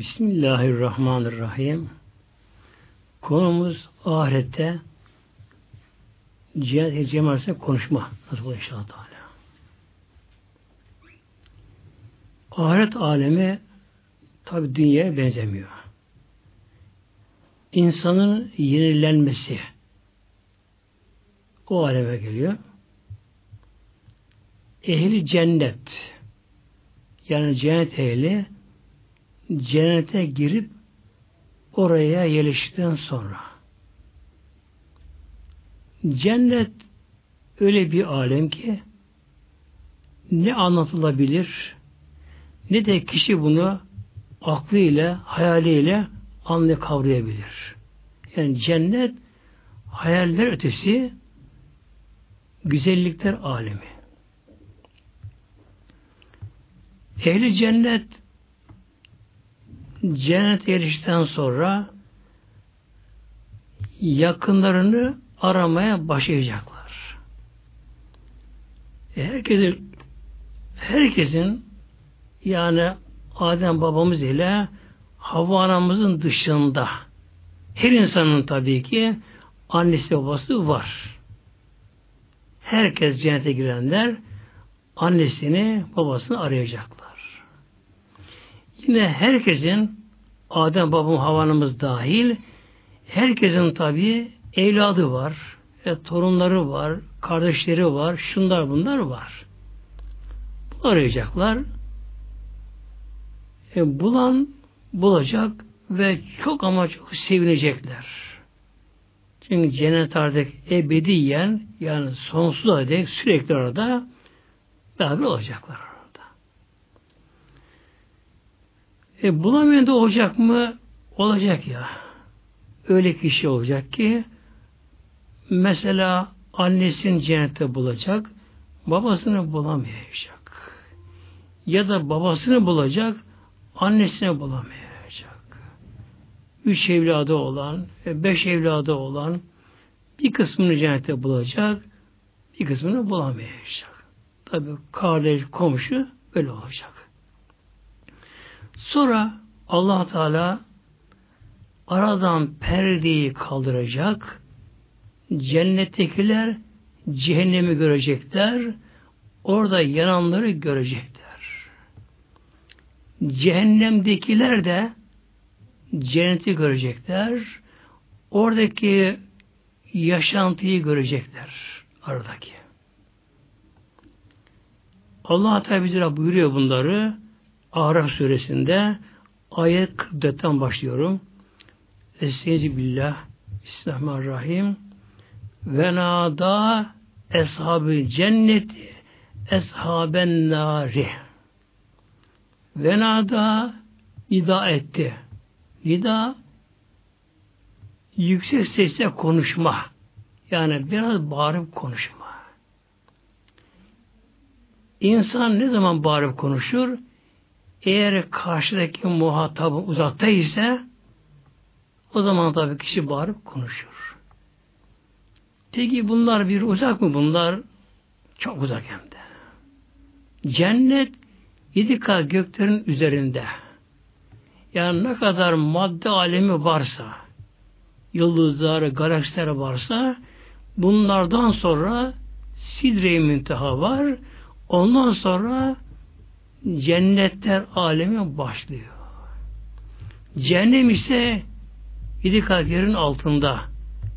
Bismillahirrahmanirrahim. Konumuz ahirette cihat cemaatine konuşma. Nasıl olur inşallah Teala. Ahiret alemi tabi dünyaya benzemiyor. İnsanın yenilenmesi o aleme geliyor. Ehli cennet yani cennet ehli cennete girip oraya yerleştikten sonra cennet öyle bir alem ki ne anlatılabilir ne de kişi bunu aklıyla, hayaliyle anlayıp kavrayabilir. Yani cennet hayaller ötesi güzellikler alemi. Ehli cennet cennet erişten sonra yakınlarını aramaya başlayacaklar. E herkesin herkesin yani Adem babamız ile Havva anamızın dışında her insanın tabii ki annesi babası var. Herkes cennete girenler annesini babasını arayacaklar. Yine herkesin Adem babam havanımız dahil herkesin tabii evladı var, e, torunları var, kardeşleri var, şunlar bunlar var. Bunu arayacaklar. E, bulan bulacak ve çok ama çok sevinecekler. Çünkü cennet artık ebediyen yani sonsuza dek sürekli orada beraber olacaklar orada. E bulamayan da olacak mı? Olacak ya. Öyle kişi olacak ki mesela annesini cennette bulacak, babasını bulamayacak. Ya da babasını bulacak, annesine bulamayacak. Üç evladı olan, beş evladı olan bir kısmını cennette bulacak, bir kısmını bulamayacak. Tabi kardeş, komşu böyle olacak. Sonra allah Teala aradan perdeyi kaldıracak, cennettekiler cehennemi görecekler, orada yananları görecekler. Cehennemdekiler de cenneti görecekler. Oradaki yaşantıyı görecekler. Aradaki. Allah Teala bize buyuruyor bunları. Araf suresinde ayet 44'ten başlıyorum. Estaizu billah Bismillahirrahmanirrahim ve nada eshabı cenneti eshaben nari Venada nida etti. Nida yüksek sesle konuşma. Yani biraz bağırıp konuşma. İnsan ne zaman bağırıp konuşur? Eğer karşıdaki muhatabı uzakta ise o zaman tabii kişi bağırıp konuşur. Peki bunlar bir uzak mı bunlar? Çok uzak hem de. Cennet yedi kat göklerin üzerinde yani ne kadar madde alemi varsa yıldızlar, galaksiler varsa bunlardan sonra sidre-i var. Ondan sonra cennetler alemi başlıyor. Cehennem ise yedi kat yerin altında.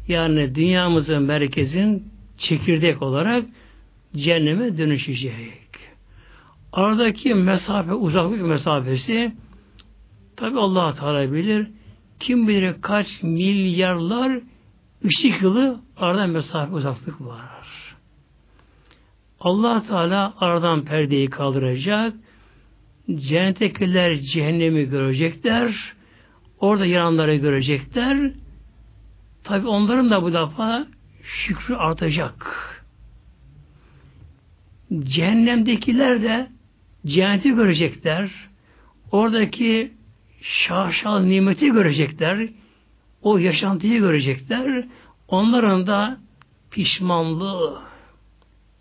Yani dünyamızın merkezin çekirdek olarak cehenneme dönüşecek. Aradaki mesafe, uzaklık mesafesi tabi allah Teala bilir. Kim bilir kaç milyarlar ışık yılı arada mesafe uzaklık var. allah Teala aradan perdeyi kaldıracak. Cennettekiler cehennemi görecekler. Orada yananları görecekler. Tabi onların da bu defa şükrü artacak. Cehennemdekiler de cenneti görecekler. Oradaki şaşal nimeti görecekler. O yaşantıyı görecekler. Onların da pişmanlığı,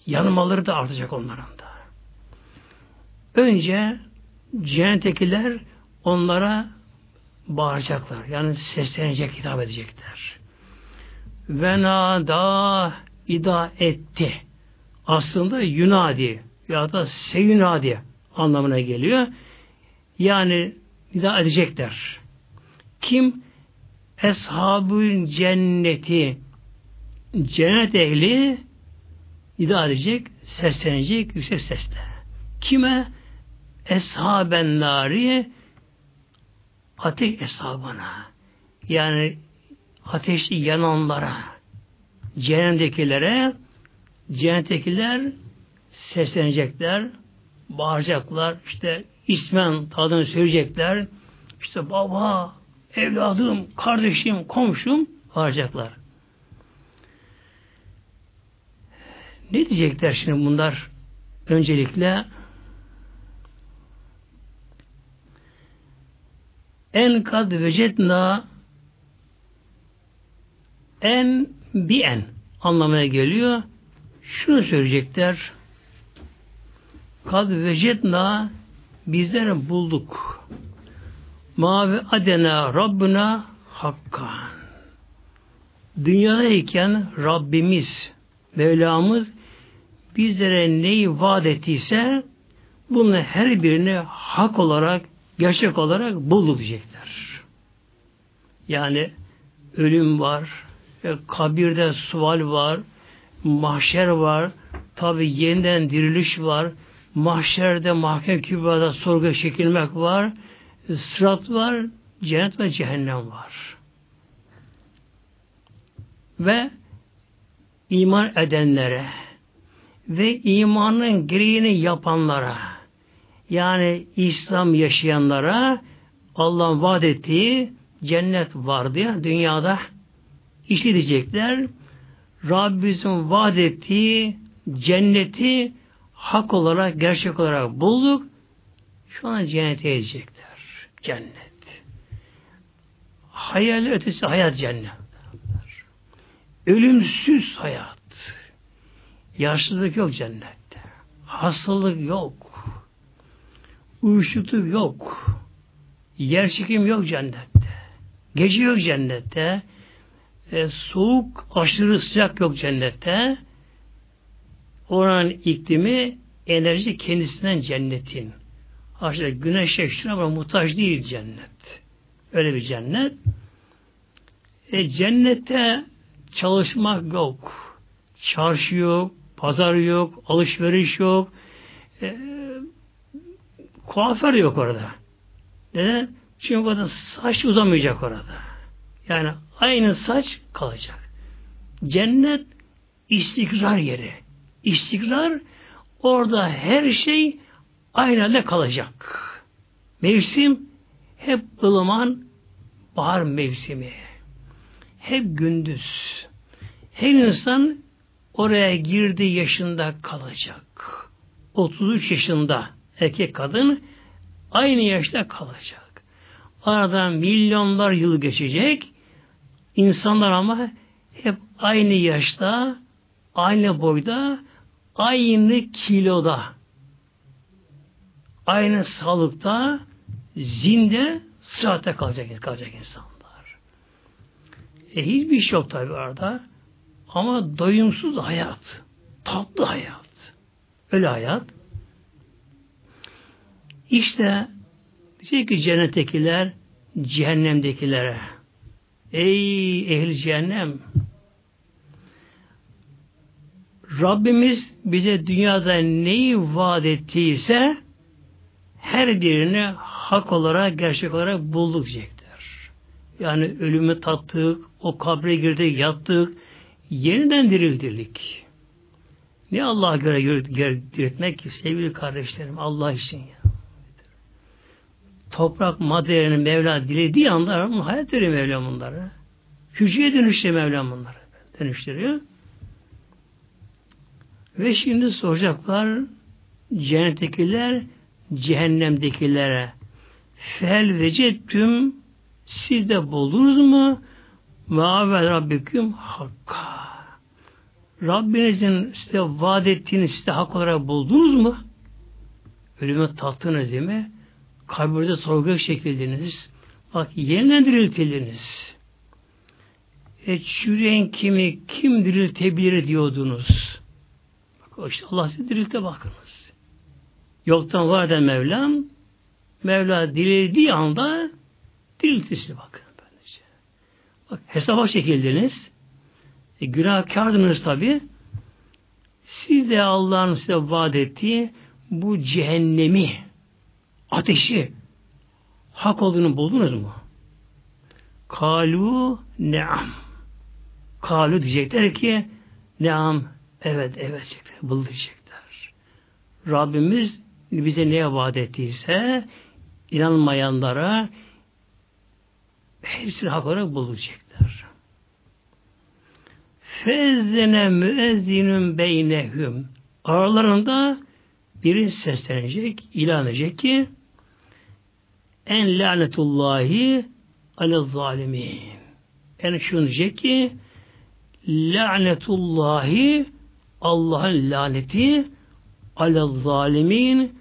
yanmaları da artacak onların da. Önce cennettekiler onlara bağıracaklar. Yani seslenecek, hitap edecekler. Ve nada ida etti. Aslında yunadi ya da seyunadi anlamına geliyor. Yani ida edecekler. Kim? Eshabın cenneti cennet ehli ida edecek, seslenecek yüksek sesle. Kime? Eshaben nari ateş hesabına. Yani ateşli yananlara, cehennemdekilere, cennettekiler seslenecekler, bağıracaklar, işte ismen tadını söyleyecekler, işte baba, evladım, kardeşim, komşum bağıracaklar. Ne diyecekler şimdi bunlar? Öncelikle en kad vecetna en bi en anlamına geliyor. Şunu söyleyecekler. Kad vecetna bizler bulduk. Mavi adena Rabbına hakkan. Dünyadayken Rabbimiz, Mevlamız bizlere neyi vaat ettiyse bunu her birini hak olarak, gerçek olarak bulduk diyecekler. Yani ölüm var, e, kabirde sual var, mahşer var, tabi yeniden diriliş var, mahşerde mahkem kübrada sorgu çekilmek var, sırat var, cennet ve cehennem var. Ve iman edenlere ve imanın gereğini yapanlara yani İslam yaşayanlara Allah'ın vaat ettiği cennet var diye dünyada işleyecekler. Rabbimizin vaat ettiği cenneti hak olarak, gerçek olarak bulduk. Şu an cennete edecekler. Cennet. Hayal ötesi hayat cennet. Ölümsüz hayat. Yaşlılık yok cennette. Hastalık yok. Uyuşukluk yok. Yer çekim yok cennette. Gece yok cennette e, soğuk, aşırı sıcak yok cennette. Oranın iklimi enerji kendisinden cennetin. Aşırı güneş şuna ama muhtaç değil cennet. Öyle bir cennet. E, cennette çalışmak yok. Çarşı yok, pazar yok, alışveriş yok. E, kuaför yok orada. Neden? Çünkü orada saç uzamayacak orada. Yani aynı saç kalacak. Cennet istikrar yeri. İstikrar orada her şey aynı halde kalacak. Mevsim hep ılıman bahar mevsimi. Hep gündüz. Her insan oraya girdiği yaşında kalacak. 33 yaşında erkek kadın aynı yaşta kalacak. Aradan milyonlar yıl geçecek. İnsanlar ama hep aynı yaşta, aynı boyda, aynı kiloda, aynı sağlıkta, zinde, sıhhatte kalacak, kalacak insanlar. E, hiçbir şey yok tabi orada. Ama doyumsuz hayat. Tatlı hayat. Öyle hayat. İşte diyecek ki cennettekiler cehennemdekilere Ey ehli cehennem Rabbimiz bize dünyada neyi vaat ettiyse her birini hak olarak, gerçek olarak bulduk diyecekler. Yani ölümü tattık, o kabre girdik, yattık, yeniden dirildirdik. Ne Allah'a göre diriltmek ki sevgili kardeşlerim Allah için ya toprak maddelerini Mevla dilediği anda hayat veriyor Mevla bunları. Hücreye dönüştürüyor Mevla bunları. Dönüştürüyor. Ve şimdi soracaklar cennettekiler cehennemdekilere fel vecettüm siz de buldunuz mu? Mâve Rabbiküm hakka. Rabbinizin size vaat ettiğini size hak olarak buldunuz mu? Ölümü tattınız değil mi? Kabirde sorguya çekildiniz. Bak yeniden diriltildiniz. E çürüyen kimi kim diriltebilir diyordunuz. Bak işte Allah sizi diriltte bakınız. Yoktan var eden Mevlam Mevla dilediği anda diriltisi bakın. Böylece. Bak hesaba çekildiniz. E, günahkardınız tabi. Siz de Allah'ın size vaat ettiği bu cehennemi, ateşi hak olduğunu buldunuz mu? Kalu neam. Kalu diyecekler ki neam evet evet diyecekler. Bul diyecekler. Rabbimiz bize neye vaat ettiyse inanmayanlara hepsini hak olarak bulacaklar. Fezzene müezzinün beynehüm aralarında biri seslenecek, ilan edecek ki en lanetullahi ale zalimin. Yani şunu diyecek ki lanetullahi Allah'ın laneti ale zalimin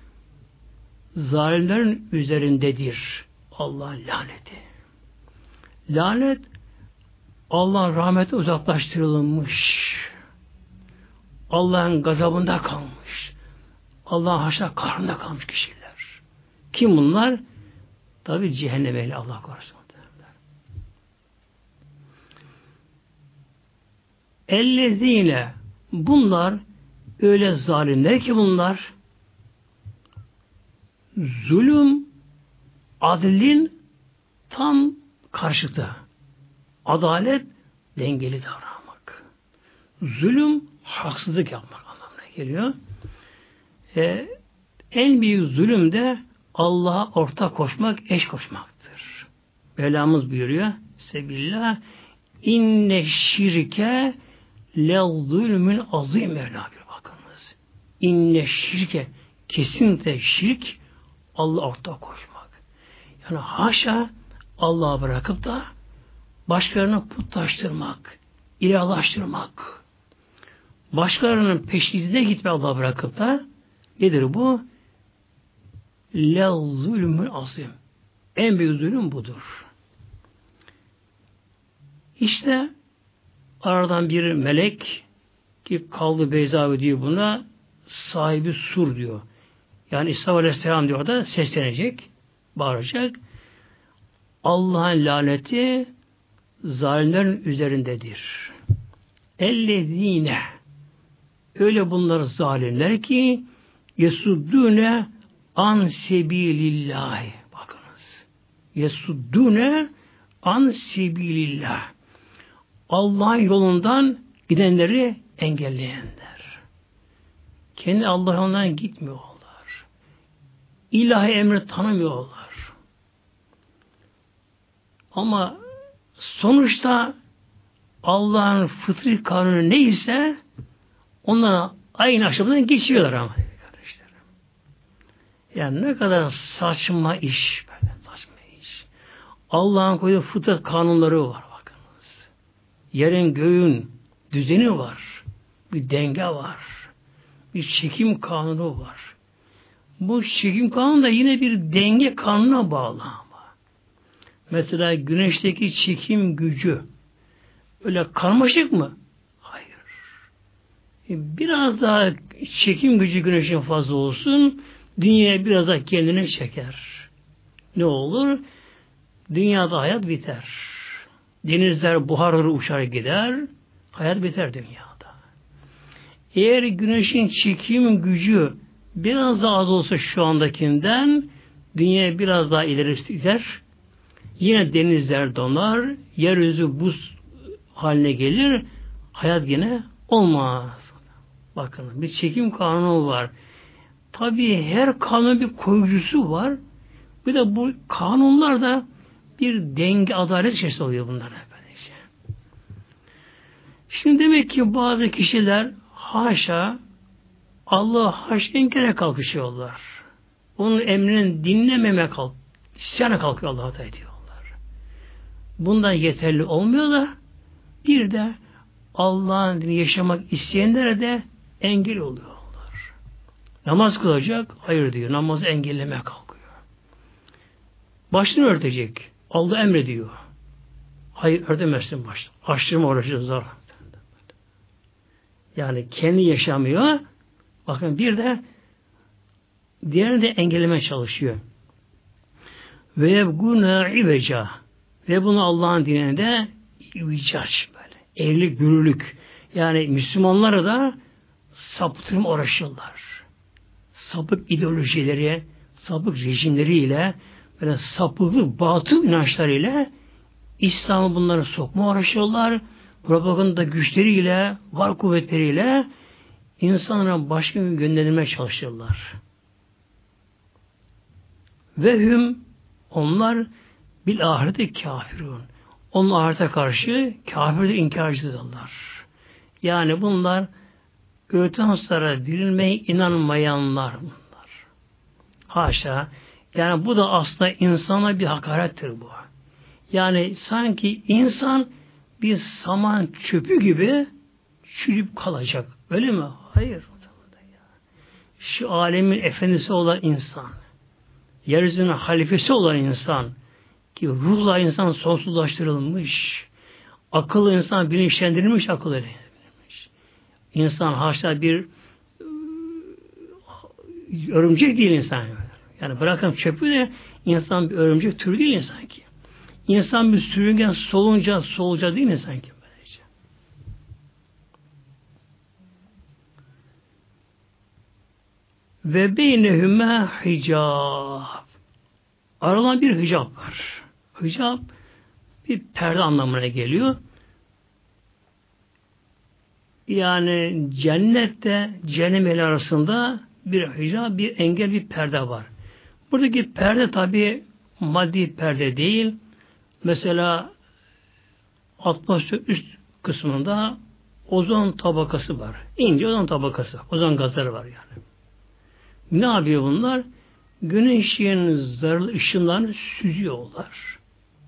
zalimlerin üzerindedir. Allah'ın laneti. Lanet Allah'ın rahmeti uzaklaştırılmış. Allah'ın gazabında kalmış. Allah'ın haşa kahrında kalmış kişiler. Kim bunlar? Tabi cehennem ehli Allah korusun. Ellezine bunlar öyle zalimler ki bunlar zulüm adlin tam karşıtı. Adalet dengeli davranmak. Zulüm haksızlık yapmak anlamına geliyor. Ee, en büyük zulüm de Allah'a ortak koşmak, eş koşmaktır. Belamız buyuruyor. Sebillah inne şirke le zulmün azim Mevla bakınız. İnne şirke kesinlikle şirk Allah ortak koşmak. Yani haşa Allah'a bırakıp da başkalarına putlaştırmak, ilahlaştırmak, başkalarının peşizine gitme Allah'a bırakıp da nedir bu? Le zulmün azim. En büyük zulüm budur. İşte aradan bir melek ki kaldı Beyza diyor buna sahibi sur diyor. Yani İsa Aleyhisselam diyor da seslenecek, bağıracak. Allah'ın laneti zalimlerin üzerindedir. Ellezine öyle bunlar zalimler ki yesuddune an sebilillahi bakınız. Yesuddune an sebilillah. Allah'ın yolundan gidenleri engelleyenler. Kendi Allah'ından gitmiyorlar. İlahi emri tanımıyorlar. Ama sonuçta Allah'ın fıtri kanunu neyse onlara aynı aşamadan geçiyorlar ama. Yani ne kadar saçma iş böyle saçma iş. Allah'ın koyduğu fıtrat kanunları var bakınız. Yerin göğün düzeni var. Bir denge var. Bir çekim kanunu var. Bu çekim kanunu da yine bir denge kanuna bağlı. Mesela güneşteki çekim gücü öyle karmaşık mı? Hayır. E, biraz daha çekim gücü güneşin fazla olsun, dünyaya biraz daha kendine çeker. Ne olur? Dünyada hayat biter. Denizler buharları uçar gider, hayat biter dünyada. Eğer güneşin çekim gücü biraz daha az olsa şu andakinden dünya biraz daha ileri gider, Yine denizler donar, yeryüzü buz haline gelir, hayat yine olmaz. Bakın bir çekim kanunu var. Tabi her kanun bir koyucusu var. Bir de bu kanunlar da bir denge adalet içerisinde oluyor bunlar. Şimdi demek ki bazı kişiler haşa Allah haşa inkara kalkışıyorlar. Onun emrinin dinlememe kalk, isyana kalkıyor Allah'a ediyor bundan yeterli olmuyor da bir de Allah'ın dini yaşamak isteyenlere de engel oluyorlar. Namaz kılacak, hayır diyor. Namazı engelleme kalkıyor. Başını örtecek. Allah emrediyor. Hayır ördemezsin başta. Açtırma uğraşıyor zor. Yani kendi yaşamıyor. Bakın bir de diğerini de engellemeye çalışıyor. Ve yebguna iveca ve bunu Allah'ın dininde ivicaç böyle. Eğrilik, bürülük. Yani Müslümanları da saptırma uğraşıyorlar. Sapık ideolojileri, sapık rejimleriyle böyle sapıklı batıl inançlarıyla İslam'ı bunları sokma uğraşıyorlar. Propaganda güçleriyle, var kuvvetleriyle insanlara başka bir gönderilmeye çalışıyorlar. Ve hüm onlar bil ahirete kafirun. Onun ahirete karşı kafirde inkarcıdırlar. Yani bunlar öğütten sonra dirilmeye inanmayanlar bunlar. Haşa. Yani bu da aslında insana bir hakarettir bu. Yani sanki insan bir saman çöpü gibi çürüp kalacak. Öyle mi? Hayır. Şu alemin efendisi olan insan, yeryüzünün halifesi olan insan, ki ruhla insan sonsuzlaştırılmış, akıllı insan bilinçlendirilmiş akıl edilmiş. İnsan haşa bir örümcek değil insan. Yani bırakın çöpü de insan bir örümcek türü değil insan ki. İnsan bir sürüngen solunca soluca değil insan ki. Böylece. Ve beynehüme hicab. Aralan bir hicap var. Hicap bir perde anlamına geliyor. Yani cennette cehennem arasında bir hicab, bir engel, bir perde var. Buradaki perde tabi maddi perde değil. Mesela atmosfer üst kısmında ozon tabakası var. İnce ozon tabakası. Ozon gazları var yani. Ne yapıyor bunlar? Güneşin zararlı ışınlarını süzüyorlar.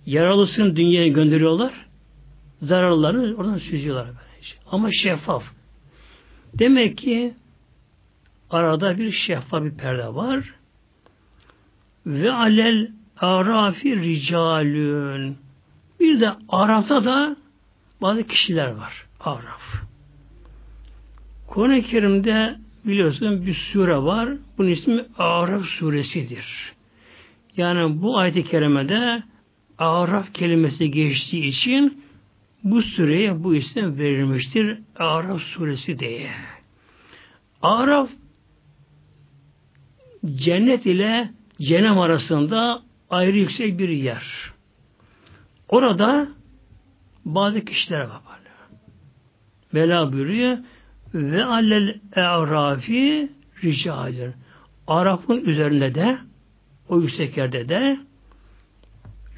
Yaralısını dünyaya gönderiyorlar. Zararlarını oradan süzüyorlar. Böylece. Ama şeffaf. Demek ki arada bir şeffaf bir perde var. Ve alel arafi ricalün. Bir de Araf'ta da bazı kişiler var. Araf. Kur'an-ı Kerim'de biliyorsun bir sure var. Bunun ismi Araf suresidir. Yani bu ayet-i kerimede Araf kelimesi geçtiği için bu sureye bu isim verilmiştir. Araf suresi diye. Araf cennet ile cehennem arasında ayrı yüksek bir yer. Orada bazı kişiler var. Mela buyuruyor ve allel e'rafi ricaldir. Araf'ın üzerinde de o yüksek yerde de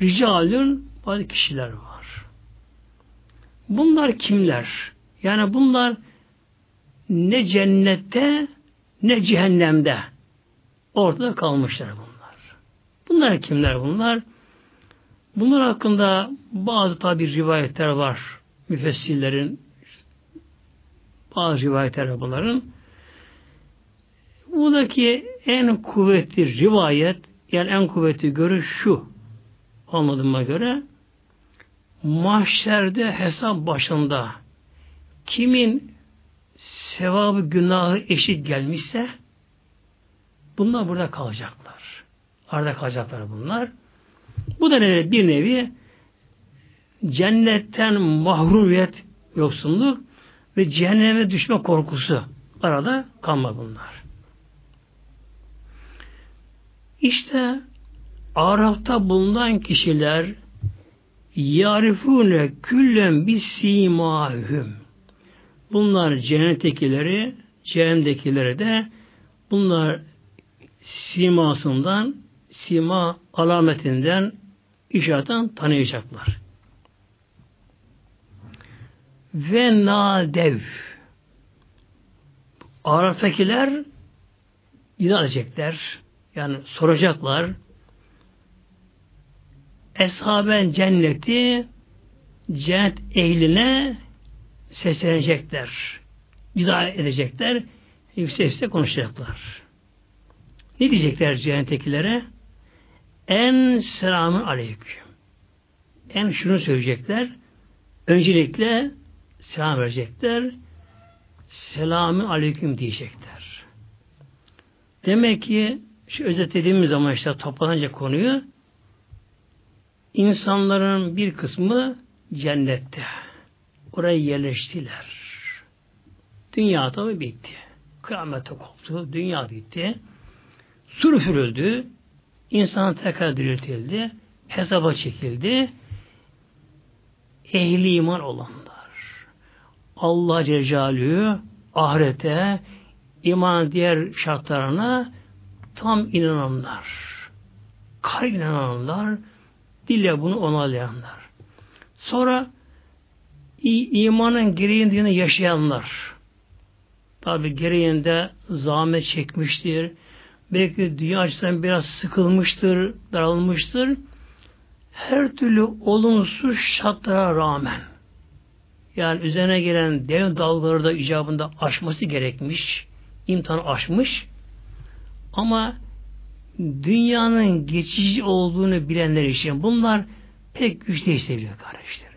ricalün bazı kişiler var. Bunlar kimler? Yani bunlar ne cennette ne cehennemde ortada kalmışlar bunlar. Bunlar kimler bunlar? Bunlar hakkında bazı tabi rivayetler var. Müfessirlerin bazı rivayetler bunların. Buradaki en kuvvetli rivayet yani en kuvvetli görüş şu anladığıma göre mahşerde hesap başında kimin sevabı günahı eşit gelmişse bunlar burada kalacaklar. Arada kalacaklar bunlar. Bu da ne? Bir nevi cennetten mahrumiyet, yoksunluk ve cehenneme düşme korkusu arada kalma bunlar. İşte Araf'ta bulunan kişiler yarifune küllen bis simahüm. Bunlar cennettekileri, cehennemdekileri de bunlar simasından, sima alametinden, işareten tanıyacaklar. Ve nadev Araf'takiler ilan edecekler. Yani soracaklar. Eshaben cenneti cennet ehline seslenecekler. İdare edecekler. Yüksek sesle konuşacaklar. Ne diyecekler cennettekilere? En selamun aleyküm. en şunu söyleyecekler. Öncelikle selam verecekler. Selamü aleyküm diyecekler. Demek ki şu özetlediğimiz zaman işte toplanınca konuyu insanların bir kısmı cennette. Oraya yerleştiler. Dünya tabi bitti. Kıyamete koptu. Dünya bitti. Sur üfürüldü. İnsan tekrar diriltildi. Hesaba çekildi. Ehli iman olanlar. Allah Celle ahirete iman diğer şartlarına tam inananlar. Kalp inananlar, dille bunu onaylayanlar. Sonra imanın gereğinde yaşayanlar. Tabi gereğinde zahmet çekmiştir. Belki dünya açısından biraz sıkılmıştır, daralmıştır. Her türlü olumsuz şartlara rağmen yani üzerine gelen dev dalgaları da icabında aşması gerekmiş. imtihan aşmış. Ama dünyanın geçici olduğunu bilenler için bunlar pek güç değil sevgili kardeşlerim.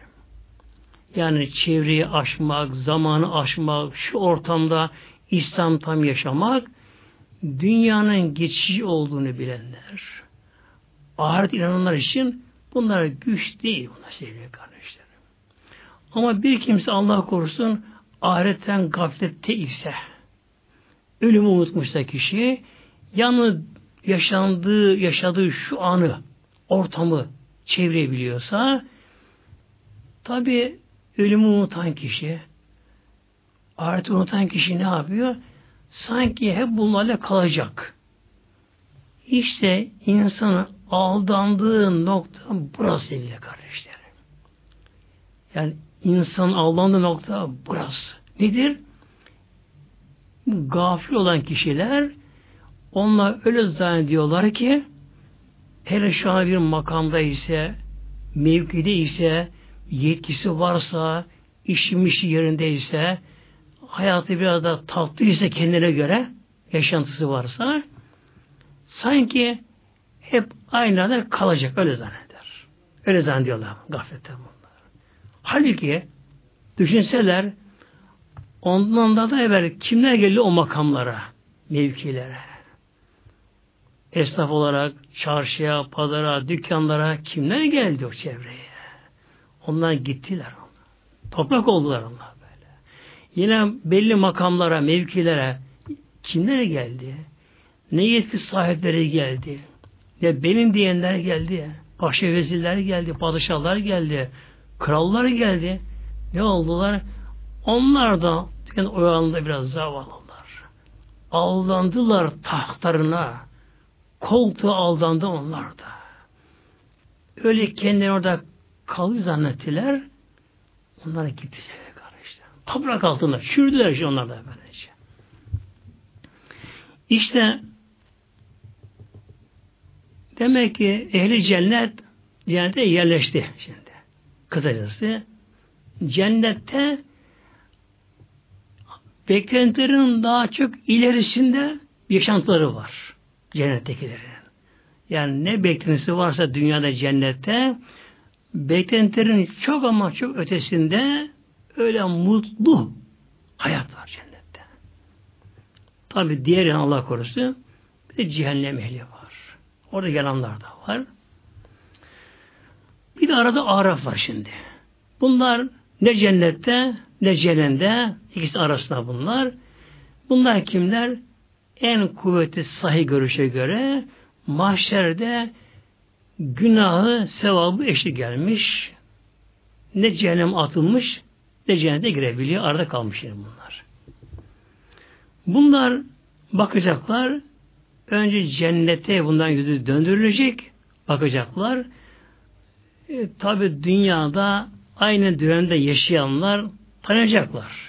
Yani çevreyi aşmak, zamanı aşmak, şu ortamda İslam tam yaşamak, dünyanın geçici olduğunu bilenler, ahiret inananlar için bunlar güç değil bunlar sevgili kardeşlerim. Ama bir kimse Allah korusun ahiretten gaflette ise, ölümü unutmuşsa kişi, yalnız yaşandığı, yaşadığı şu anı, ortamı çevrebiliyorsa, tabi ölümü unutan kişi, ahireti unutan kişi ne yapıyor? Sanki hep bunlarla kalacak. İşte insanın aldandığı nokta burası sevgili kardeşlerim. Yani insan aldandığı nokta burası. Nedir? Gafil olan kişiler onlar öyle zannediyorlar ki hele şu an bir makamda ise mevkide ise yetkisi varsa işimişi yerindeyse hayatı biraz da tatlı ise kendine göre yaşantısı varsa sanki hep aynı anda kalacak öyle zanneder. Öyle zannediyorlar gaflette bunlar. Halbuki düşünseler ondan da evvel kimler geliyor o makamlara, mevkilere? Esnaf olarak çarşıya, pazara, dükkanlara kimler geldi o çevreye? Onlar gittiler. Toprak oldular onlar böyle. Yine belli makamlara, mevkilere kimler geldi? Ne yetki sahipleri geldi? Ne benim diyenler geldi? Paşa vezirler geldi, padişahlar geldi, krallar geldi. Ne oldular? Onlar da yani oyanında biraz zavallılar. Aldandılar tahtlarına. Koltuğa aldandı onlar da. Öyle kendini orada kalır zannettiler. Onlara gitti sevgili kardeşler. Toprak altında çürdüler işte onlar da böylece. İşte demek ki ehli cennet cennete yerleşti şimdi. Kısacası cennette beklentilerin daha çok ilerisinde yaşantıları var. Cennettekilerin. Yani ne beklentisi varsa dünyada cennette beklentilerin çok ama çok ötesinde öyle mutlu hayat var cennette. Tabi diğer Allah korusun bir de cehennem ehli var. Orada yananlar da var. Bir de arada Araf var şimdi. Bunlar ne cennette ne cehennemde ikisi arasında bunlar. Bunlar kimler? En kuvvetli sahi görüşe göre mahşerde günahı, sevabı eşli gelmiş. Ne cehennem atılmış, ne cennete girebiliyor. Arada kalmış yani bunlar. Bunlar bakacaklar. Önce cennete bundan yüzü döndürülecek. Bakacaklar. E, Tabi dünyada aynı dönemde yaşayanlar tanıyacaklar.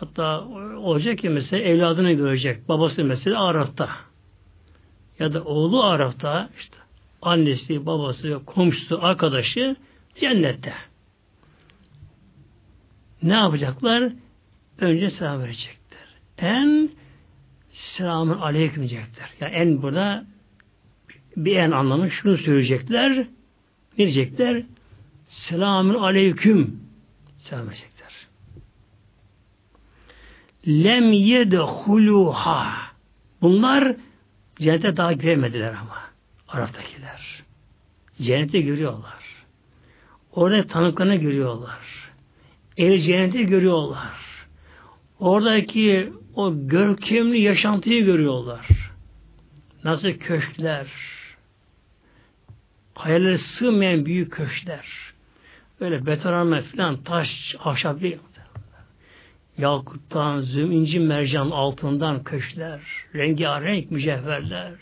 Hatta olacak ki mesela evladını görecek. Babası mesela Araf'ta. Ya da oğlu Araf'ta işte annesi, babası, komşusu, arkadaşı cennette. Ne yapacaklar? Önce selam verecekler. En selamun aleyküm diyecekler. Yani en burada bir en anlamı şunu söyleyecekler. Ne diyecekler? Selamün aleyküm. Selam verecekler. Lem yedhuluha. Bunlar cennete daha giremediler ama. Araftakiler. Cennete görüyorlar. Orada tanıklarını görüyorlar. El cenneti görüyorlar. Oradaki o görkemli yaşantıyı görüyorlar. Nasıl köşkler, hayallere sığmayan büyük köşkler, böyle betonarme filan, taş, ahşap değil. Yakuttan, züm, inci mercan altından köşkler, rengarenk mücevherler,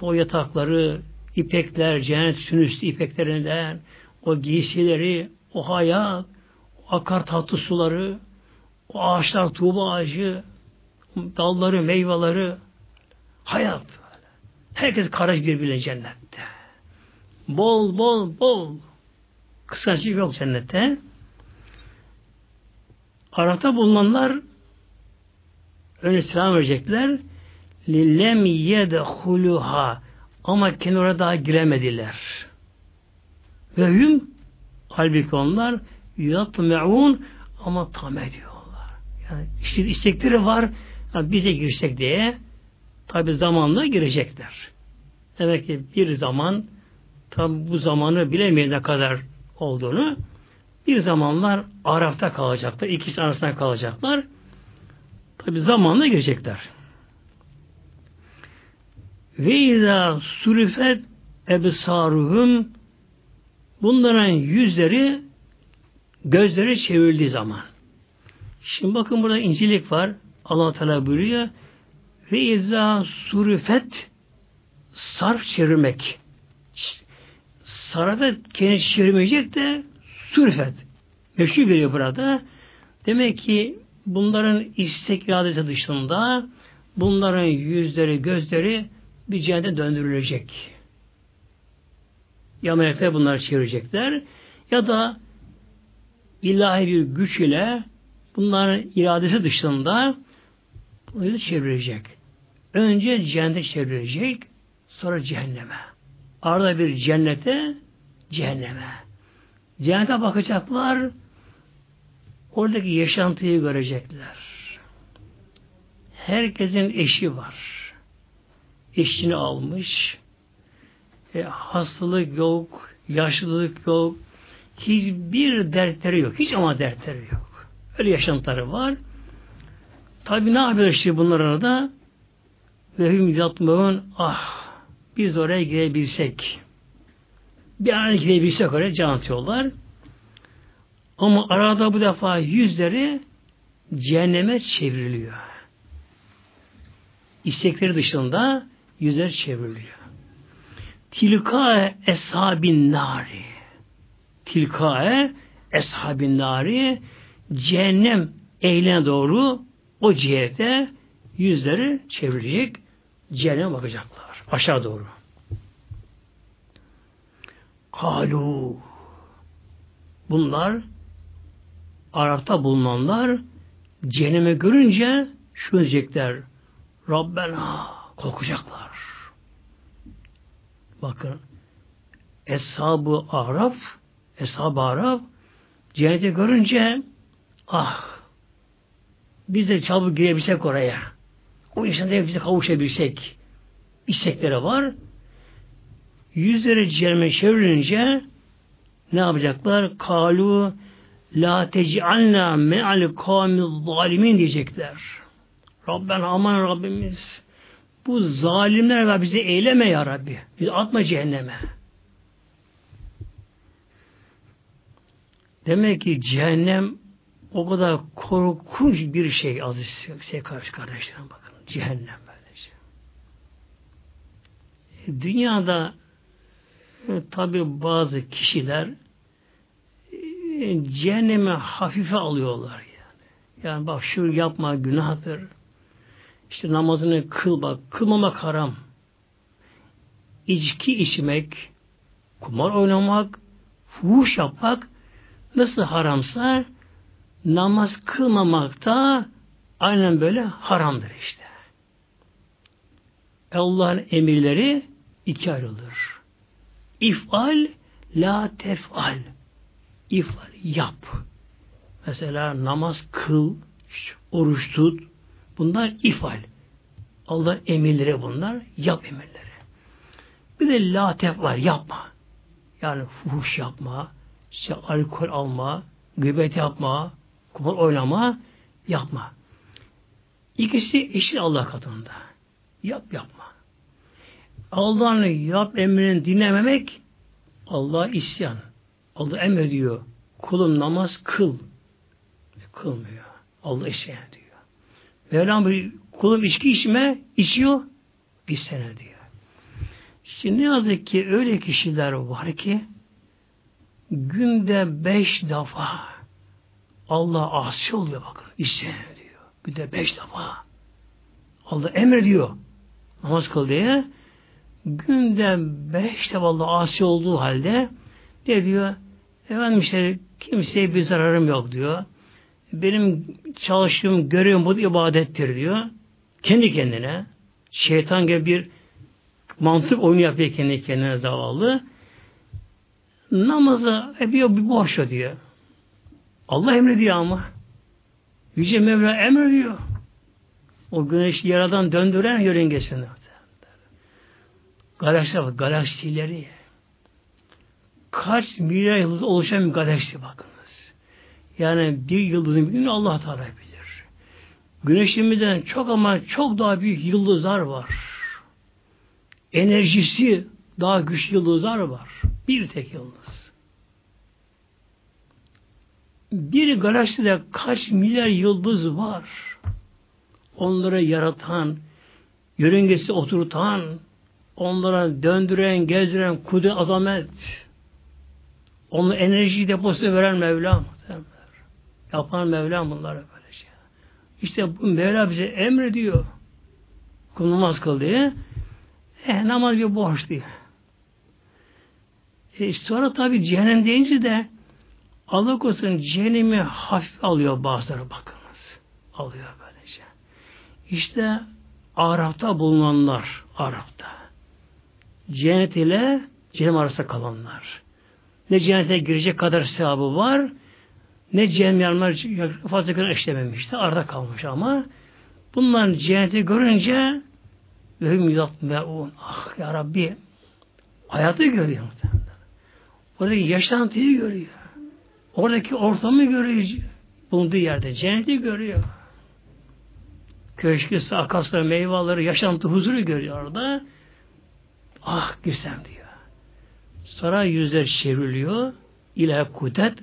o yatakları, ipekler, cennet sünüslü ipeklerinden, o giysileri, o hayat, o akar tatlı suları, o ağaçlar, tuğba ağacı, dalları, meyveleri, hayat. Herkes karış birbirine cennette. Bol, bol, bol. Kıskançlık yok cennette. Arafta bulunanlar öyle selam verecekler. Lillem yedhuluha ama kenara daha giremediler. Ve hüm halbuki onlar yatme'un ama tam ediyorlar. Yani işte istekleri var yani bize girsek diye tabi zamanla girecekler. Demek ki bir zaman tabi bu zamanı bilemeyen ne kadar olduğunu bir zamanlar Araf'ta kalacaklar. İkisi arasında kalacaklar. Tabi zamanla girecekler. Ve izâ surifet ebsaruhum bunların yüzleri gözleri çevrildiği zaman. Şimdi bakın burada incilik var. Allah Teala buyuruyor. Ve izâ surifet sarf çevirmek. Sarafet kendisi çevirmeyecek de surifet. Meşhur geliyor burada. Demek ki bunların istek iradesi dışında bunların yüzleri, gözleri bir cihete döndürülecek. Ya melekler bunları çevirecekler ya da ilahi bir güç ile bunların iradesi dışında bunu çevirecek. Önce cennete çevirecek, sonra cehenneme. Arada bir cennete, cehenneme. Cennete bakacaklar, oradaki yaşantıyı görecekler. Herkesin eşi var. Eşini almış. E, hastalık yok, yaşlılık yok. Hiçbir dertleri yok. Hiç ama dertleri yok. Öyle yaşantıları var. Tabi ne yapıyor işte bunlar arada? Ve hüm yatmağın ah biz oraya girebilsek bir an girebilsek oraya can atıyorlar. Ama arada bu defa yüzleri cehenneme çevriliyor. İstekleri dışında yüzler çevriliyor. Tilka eshabin nari. Tilka eshabin nari cehennem ehline doğru o cihete yüzleri çevirecek cehenneme bakacaklar. Aşağı doğru. Kalu bunlar Arap'ta bulunanlar cehenneme görünce şu diyecekler Rabbena korkacaklar. Bakın Eshab-ı Araf Eshab-ı Araf cenneti görünce ah biz de çabuk girebilsek oraya. O yaşında bize kavuşabilsek istekleri var. Yüzleri cehenneme çevrilince ne yapacaklar? Kalu La tec'alna me'al kavmi zalimin diyecekler. Rabben aman Rabbimiz bu zalimler ve bizi eyleme ya Rabbi. Bizi atma cehenneme. Demek ki cehennem o kadar korkunç bir şey aziz şey karşı kardeşlerim bakın. Cehennem böylece. Dünyada e, tabi bazı kişiler cehenneme hafife alıyorlar yani. Yani bak şu yapma günahtır. İşte namazını kıl bak. Kılmamak haram. İçki içmek, kumar oynamak, fuhuş yapmak nasıl haramsa namaz kılmamak da aynen böyle haramdır işte. Allah'ın emirleri iki ayrılır. İfal, la tefal. ifal yap. Mesela namaz kıl, oruç tut. Bunlar ifal. Allah emirleri bunlar. Yap emirleri. Bir de latef var. Yapma. Yani fuhuş yapma, işte alkol alma, gıybet yapma, kumar oynama, yapma. İkisi eşit Allah katında. Yap yapma. Allah'ın yap emrinin dinlememek Allah isyan. Allah emrediyor. Kulum namaz kıl. Kılmıyor. Allah isyan diyor. Mevlam bir kulum içki içme, içiyor. Bir sene diyor. Şimdi ne yazık ki öyle kişiler var ki günde beş defa Allah asi oluyor bakın. İsyan diyor. Günde beş defa. Allah emrediyor. Namaz kıl diye. Günde beş defa asi olduğu halde ne diyor? Efendim işte kimseye bir zararım yok diyor. Benim çalıştığım, görevim bu ibadettir diyor. Kendi kendine. Şeytan gibi bir mantık oyunu yapıyor kendi kendine zavallı. Namazı yapıyor bir boş diyor. Allah emrediyor ama. Yüce Mevla emrediyor. O güneşi yaradan döndüren yörüngesinde. Galaksiler bak, galaksileri. Kaç milyar yıldız oluşan bir galaksi bakınız. Yani bir yıldızın günü Allah Teala bilir. Güneşimizden çok ama çok daha büyük yıldızlar var. Enerjisi daha güçlü yıldızlar var. Bir tek yıldız. Bir galakside kaç milyar yıldız var? Onları yaratan, yörüngesi oturtan, onlara döndüren, gezdiren kudret azamet, onun enerji deposunu veren Mevlam. Yapan Mevlam bunları böyle şey. İşte bu Mevla bize emrediyor. Kul namaz kıl diye. Eh, namaz bir borç diye. E, sonra tabi cehennem deyince de Allah korusun cehennemi hafif alıyor bazıları bakınız. Alıyor böylece. İşte Araf'ta bulunanlar Araf'ta. Cennet ile cehennem arasında kalanlar. Ne cennete girecek kadar sevabı var ne cehennem yanlar fazla günah işlememişti. Arada kalmış ama bunların cenneti görünce ve hüm yatmeun. Ah ya Rabbi hayatı görüyor muhtemelen. Oradaki yaşantıyı görüyor. Oradaki ortamı görüyor. Bulunduğu yerde cenneti görüyor. Köşkü, akasları, meyveleri, yaşantı, huzuru görüyor orada. Ah güzel diyor. Sonra yüzler çevriliyor. İlahi kudret.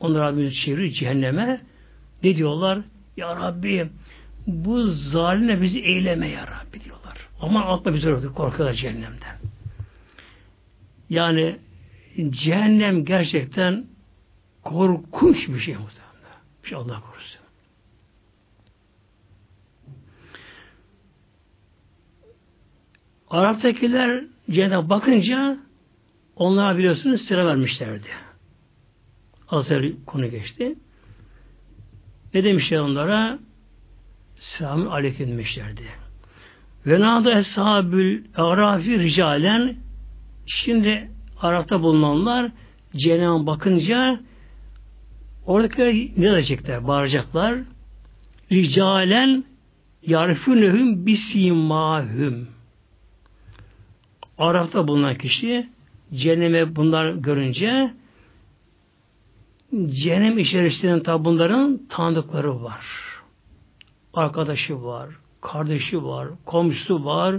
Onlar yüz çeviriyor cehenneme. Ne diyorlar? Ya Rabbi bu zalimle bizi eyleme ya Rabbi diyorlar. Ama atma bizi orada korkuyorlar cehennemden. Yani cehennem gerçekten korkunç bir şey muhtemelen. Bir şey Allah korusun. Arap'takiler cehenneme bakınca onlara biliyorsunuz sıra vermişlerdi. Az konu geçti. Ne demişler onlara? Selamun aleyküm demişlerdi. Ve nâda eshabül arafi ricalen şimdi Arap'ta bulunanlar cehenneme bakınca oradakiler ne diyecekler? Bağıracaklar. Ricalen yarfunehum bisimahum. Arap'ta bulunan kişi cehenneme bunlar görünce cehennem içerisinde tabi bunların tanıdıkları var. Arkadaşı var, kardeşi var, komşusu var,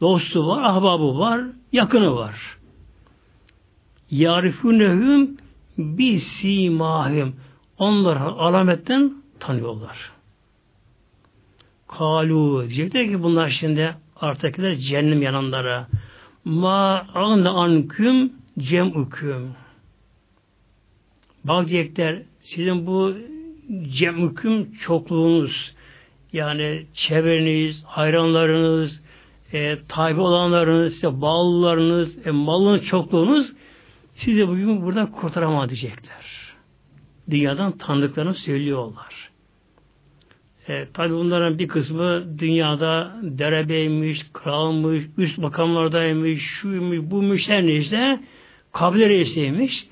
dostu var, ahbabı var, yakını var. Yarifunehum bi simahim. Onlar alametten tanıyorlar. Kalu diyecekler ki bunlar şimdi arttakiler cehennem yananlara ma anda anküm cem'üküm bak diyecekler sizin bu cem'üküm çokluğunuz yani çevreniz, hayranlarınız, e, tabi olanlarınız, işte bağlılarınız, e, malın çokluğunuz sizi bugün burada kurtaramaz diyecekler. Dünyadan tanıdıklarını söylüyorlar. E, tabi bunların bir kısmı dünyada derebeymiş, kralmış, üst makamlardaymış, şuymuş, buymuş her neyse kabile reisiymiş.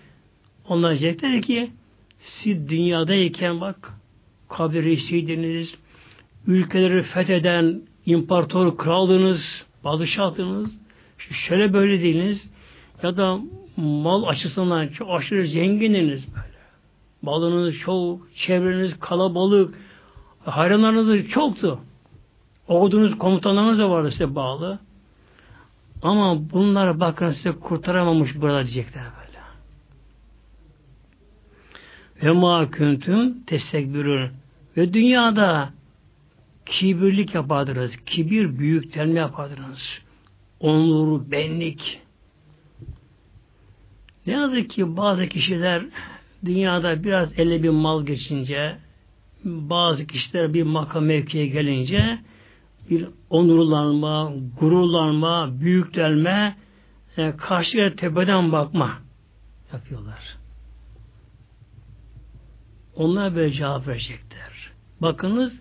Onlar diyecekler ki siz dünyadayken bak kabir reisiydiniz, ülkeleri fetheden imparator krallığınız, padişahtınız, şöyle böyle değiliniz ya da mal açısından çok aşırı zengininiz böyle. Malınız çok, çevreniz kalabalık, hayranlarınız çoktu. Ordunuz, komutanlarınız da vardı size bağlı. Ama bunlar bakın size kurtaramamış burada diyecekler böyle. Ve ma küntüm testekbürün. Ve dünyada kibirlik yapardınız. Kibir büyüklenme yapardınız. Onur, benlik. Ne yazık ki bazı kişiler dünyada biraz ele bir mal geçince bazı kişiler bir makam mevkiye gelince bir onurlanma, gururlanma, büyüklenme, e, karşıya tepeden bakma yapıyorlar. Onlar böyle cevap verecekler. Bakınız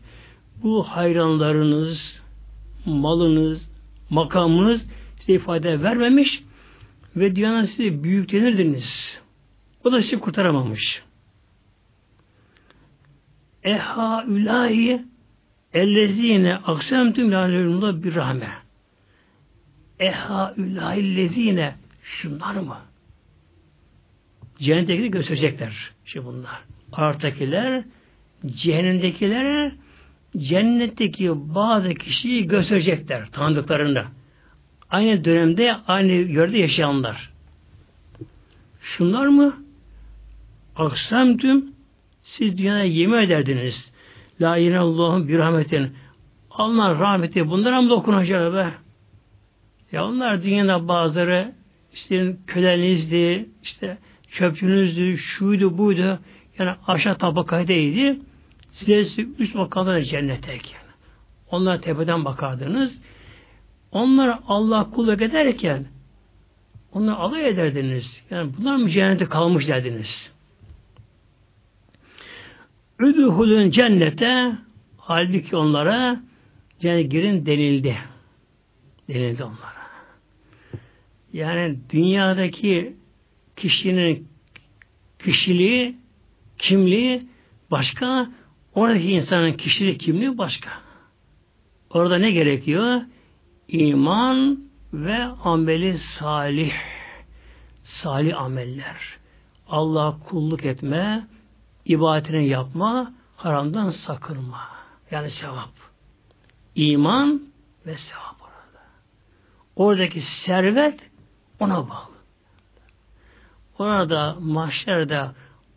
bu hayranlarınız, malınız, makamınız size ifade vermemiş ve dünyanın size büyüklenirdiniz. O da sizi kurtaramamış. Eha ülahi ellezine aksemtüm lalelumda bir rahme. Eha ülahi lezine şunlar mı? Cennettekileri gösterecekler. Şimdi bunlar. Artakiler cehennemdekilere cennetteki bazı kişiyi gösterecekler tanıdıklarında. Aynı dönemde aynı yerde yaşayanlar. Şunlar mı? Aksamtüm siz dünyaya yemin ederdiniz. La Allah'ın bir rahmetin. Allah rahmeti bunlara mı dokunacak be? Ya onlar dünyada bazıları işte kölenizdi, işte çöpçünüzdü, şuydu, buydu. Yani aşağı tabakaydaydı. Size üst makamda cennete yani. Onlar tepeden bakardınız. Onlar Allah kulluk ederken onlar alay ederdiniz. Yani bunlar mı cennete kalmış derdiniz. Üdühulün cennete halbuki onlara yani girin denildi. Denildi onlara. Yani dünyadaki kişinin kişiliği, kimliği başka, oradaki insanın kişiliği, kimliği başka. Orada ne gerekiyor? İman ve ameli salih. Salih ameller. Allah kulluk etme, ibadetini yapma, haramdan sakınma. Yani sevap. İman ve sevap orada. Oradaki servet ona bağlı. Orada mahşerde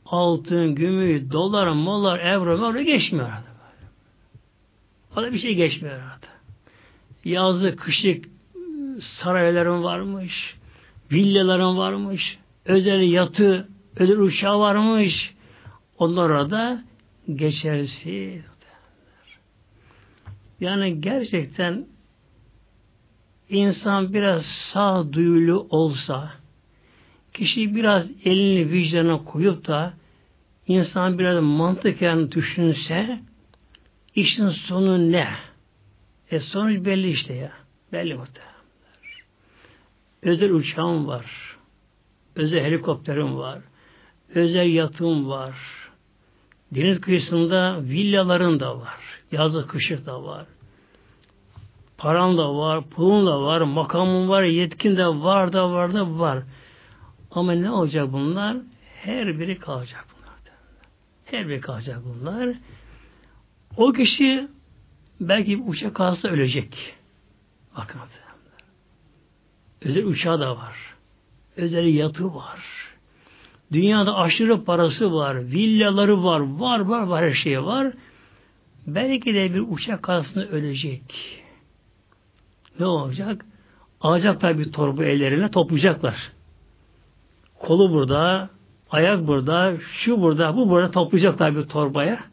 altın, gümüş, dolar, molar, euro, euro geçmiyor orada. Orada bir şey geçmiyor orada. Yazı, kışlık sarayların varmış, villaların varmış, özel yatı, özel uçağı varmış, onlar orada geçersiz. Yani gerçekten insan biraz sağduyulu olsa, kişi biraz elini vicdanına koyup da insan biraz mantıken düşünse işin sonu ne? E sonuç belli işte ya. Belli muhtemelen. Özel uçağım var. Özel helikopterim var. Özel yatım var. Deniz kıyısında villaların da var. Yazı kışık da var. Paran da var, pulun da var, makamın var, yetkin de var da var da var. Ama ne olacak bunlar? Her biri kalacak bunlar. Her biri kalacak bunlar. O kişi belki uçak kalsa ölecek. Bakın Özel uçağı da var. Özel yatı var. Dünyada aşırı parası var, villaları var, var var var her şey var. Belki de bir uçak kazasında ölecek. Ne olacak? Alacaklar bir torba ellerine toplayacaklar. Kolu burada, ayak burada, şu burada, bu burada toplayacaklar bir torbaya.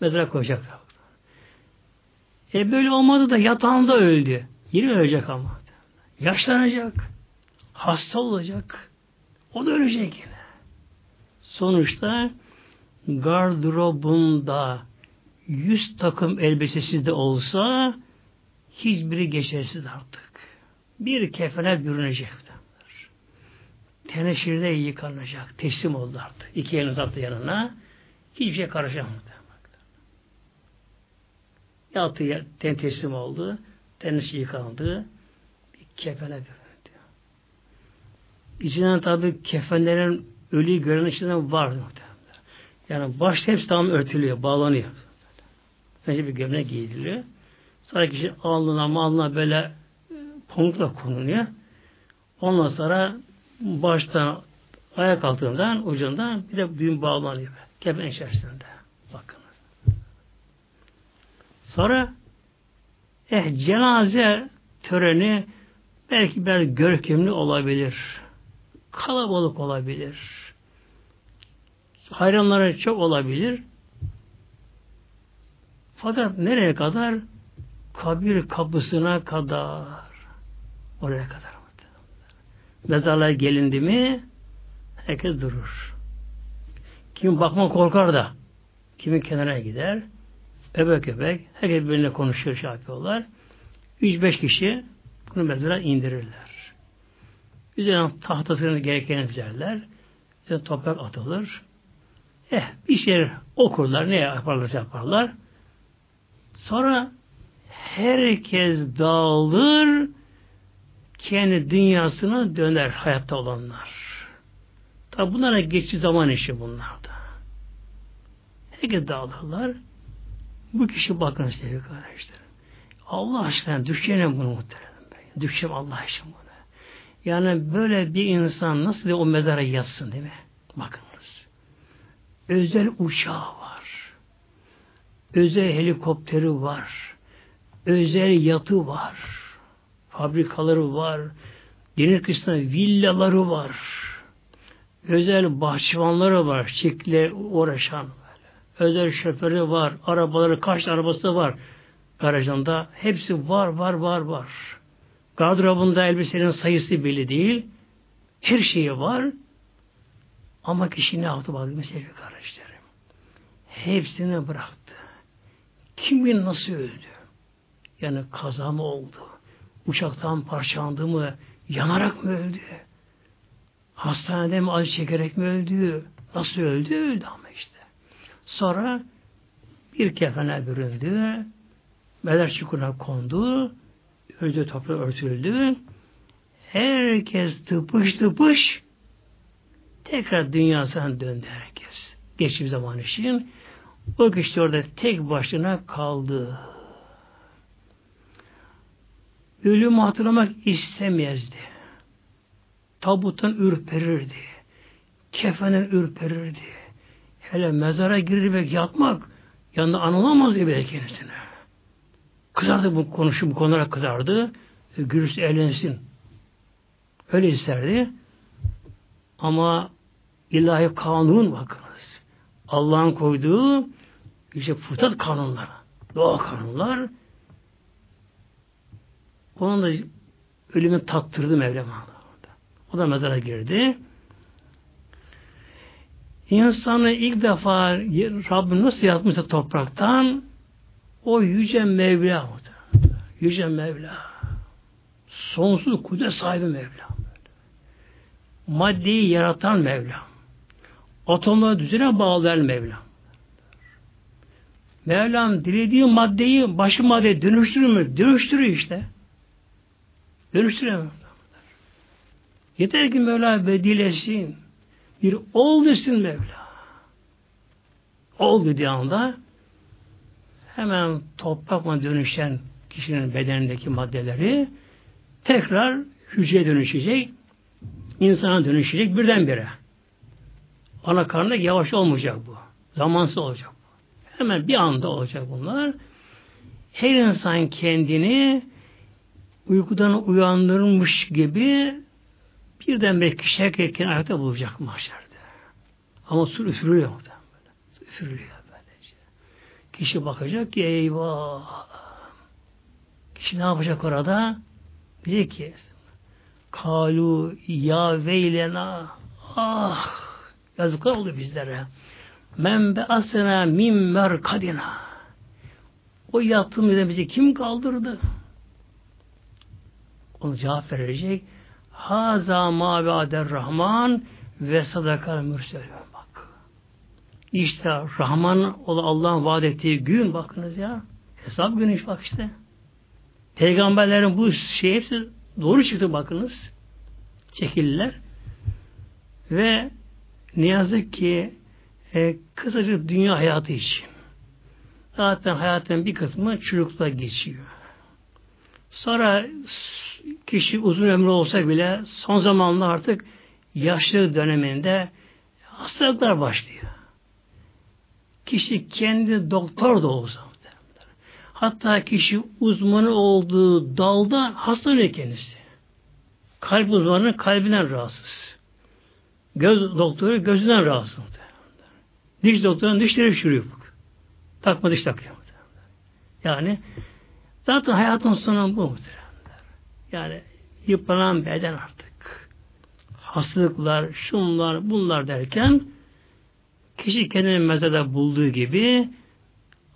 Mezara koyacaklar. E böyle olmadı da yatağında öldü. Yine ölecek ama. Yaşlanacak. Hasta olacak. O da ölecek yine. Sonuçta gardırobunda yüz takım elbisesi de olsa hiçbiri geçersiz artık. Bir kefene bürünecek. teneşirde yıkanacak. Teslim oldu artık. İki elini uzattı yanına. Hiçbir şey karışamadı. Yattı, ten teslim oldu. Teneşir yıkandı. Bir kefene büründü. İçinden tabi kefenlerin ölüyü gören içinden var. Yani baş hepsi tam örtülüyor, bağlanıyor. Önce bir gömlek giydiriyor. Sonra kişi alnına malına böyle e, pamukla konuluyor. Ondan sonra baştan ayak altından ucundan bir de düğüm bağlanıyor. Kefen içerisinde. Bakın. Sonra eh cenaze töreni belki biraz görkemli olabilir. Kalabalık olabilir. Hayranlara çok olabilir. Fakat nereye kadar? Kabir kapısına kadar. Oraya kadar. Mezarlığa gelindi mi herkes durur. Kim bakma korkar da kimin kenara gider öbek öbek herkes birbirine konuşuyor şey yapıyorlar. Üç beş kişi bunu mezara indirirler. Üzerine tahtasını gereken dizerler. Üzerine toprak atılır. Eh bir şey okurlar ne yaparlar yaparlar. Sonra herkes dağılır kendi dünyasına döner hayatta olanlar. Tabi bunlara geçici zaman işi bunlarda. Herkes dağılırlar. Bu kişi bakın sevgili kardeşler. Allah aşkına düşeceğim bunu muhtemelen. Düşeceğim Allah bunu. Yani böyle bir insan nasıl o mezara yatsın değil mi? Bakınız. Özel uçağı var. Özel helikopteri var. Özel yatı var fabrikaları var, deniz kısmında villaları var, özel bahçıvanları var, çiftlikle uğraşan, böyle. özel şoförü var, arabaları, kaç arabası var garajında, hepsi var, var, var, var. Gardırobunda elbisenin sayısı belli değil, her şeyi var, ama kişi ne yaptı bazı mesele kardeşlerim? Hepsini bıraktı. Kimin nasıl öldü? Yani kaza mı oldu? uçaktan parçalandı mı, yanarak mı öldü? Hastanede mi acı çekerek mi öldü? Nasıl öldü? Öldü ama işte. Sonra bir kefene büründü, mezar çukuruna kondu, öldü toprağı örtüldü. Herkes tıpış tıpış tekrar dünyasına döndü herkes. Geçmiş zaman için. O kişi orada tek başına kaldı ölümü hatırlamak istemezdi. Tabuttan ürperirdi. Kefenen ürperirdi. Hele mezara girmek yatmak yanında anılamaz bile kendisine. Kızardı bu konuşu bu konulara kızardı. E, Gürüz eğlensin. Öyle isterdi. Ama ilahi kanun bakınız. Allah'ın koyduğu işte fıtrat kanunları, doğa kanunlar onun da ölümü tattırdı Mevlam O da mezara girdi. İnsanı ilk defa Rabbim nasıl yapmışsa topraktan o yüce Mevla yüce Mevla sonsuz kudret sahibi Mevla maddeyi yaratan Mevla atomları düzene bağlayan Mevla Mevlam dilediği maddeyi başka maddeye dönüştürür mü? Dönüştürüyor işte. Dönüştüremem. Yeter ki Mevla bedilesin. Bir ol desin Mevla. Ol dediği anda hemen toprakla dönüşen kişinin bedenindeki maddeleri tekrar hücreye dönüşecek, insana dönüşecek birdenbire. Ana karnında yavaş olmayacak bu. Zamansız olacak bu. Hemen bir anda olacak bunlar. Her insan kendini uykudan uyandırmış gibi birden belki şerkekken ayakta bulacak mahşerde. Ama su üfürüyor. Su böylece. Kişi bakacak ki eyvah. Kişi ne yapacak orada? Diyecek ki kalu ya veylena ah yazıklar oldu bizlere. Men be asena min merkadina. O yattığımızda bizi kim kaldırdı? Onu cevap verecek. Haza ma va'der Rahman ve sadakal mürselün. İşte Rahman Allah'ın vaat ettiği gün bakınız ya. Hesap günü bak işte. Peygamberlerin bu şey hepsi doğru çıktı bakınız. Çekildiler. Ve ne yazık ki e, kısacık dünya hayatı için. Zaten hayatın bir kısmı çocukta geçiyor. Sonra kişi uzun ömrü olsa bile son zamanla artık yaşlı döneminde hastalıklar başlıyor. Kişi kendi doktor da olsa hatta kişi uzmanı olduğu dalda hastalanıyor kendisi. Kalp uzmanı kalbinden rahatsız. Göz doktoru gözünden rahatsız. Diş doktorunun dişleri çürüyor. Takma diş takıyor. Yani zaten hayatın sonu bu. Yani yıpranan beden artık. Hastalıklar, şunlar, bunlar derken kişi kendini mezarda bulduğu gibi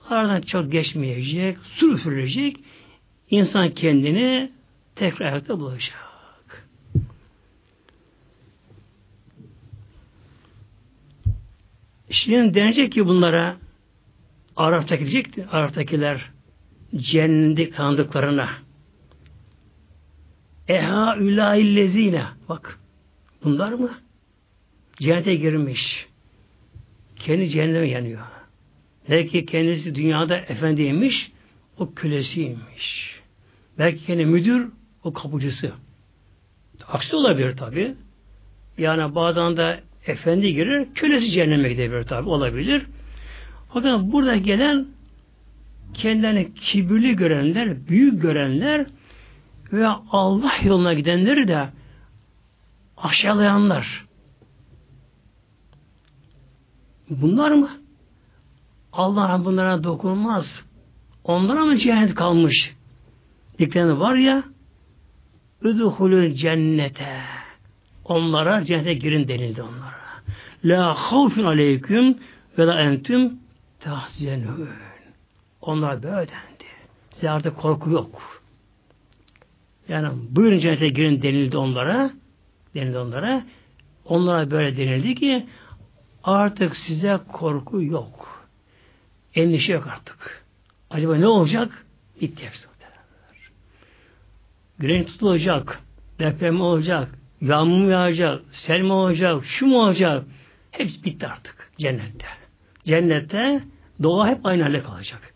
aradan çok geçmeyecek, su üfürülecek, insan kendini tekrar ayakta bulacak. Şimdi denecek ki bunlara Araf'taki diyecek, Araf'takiler cenneti tanıdıklarına Eha ülâillezîne bak bunlar mı? Cennete girmiş. Kendi cehenneme yanıyor. Belki kendisi dünyada efendiymiş, o kölesiymiş. Belki kendi müdür, o kapıcısı. Aksi olabilir tabi. Yani bazen de efendi girer, kölesi cehenneme gidebilir tabi, olabilir. Fakat burada gelen kendilerini kibirli görenler, büyük görenler ve Allah yoluna gidenleri de aşağılayanlar. Bunlar mı? Allah bunlara dokunmaz. Onlara mı cennet kalmış? Diklerini var ya Üdhulül cennete Onlara cennete girin denildi onlara. La havfun aleyküm ve la entüm tahzenün. Onlar böyle dendi. Size artık korku yok. Yani buyurun cennete girin denildi onlara. Denildi onlara. Onlara böyle denildi ki artık size korku yok. Endişe yok artık. Acaba ne olacak? Bitti hepsi. Güneş tutulacak, deprem olacak, yağmur mu yağacak, sel mi olacak, şu mu olacak? Hepsi bitti artık cennette. Cennette doğa hep aynı halde kalacak.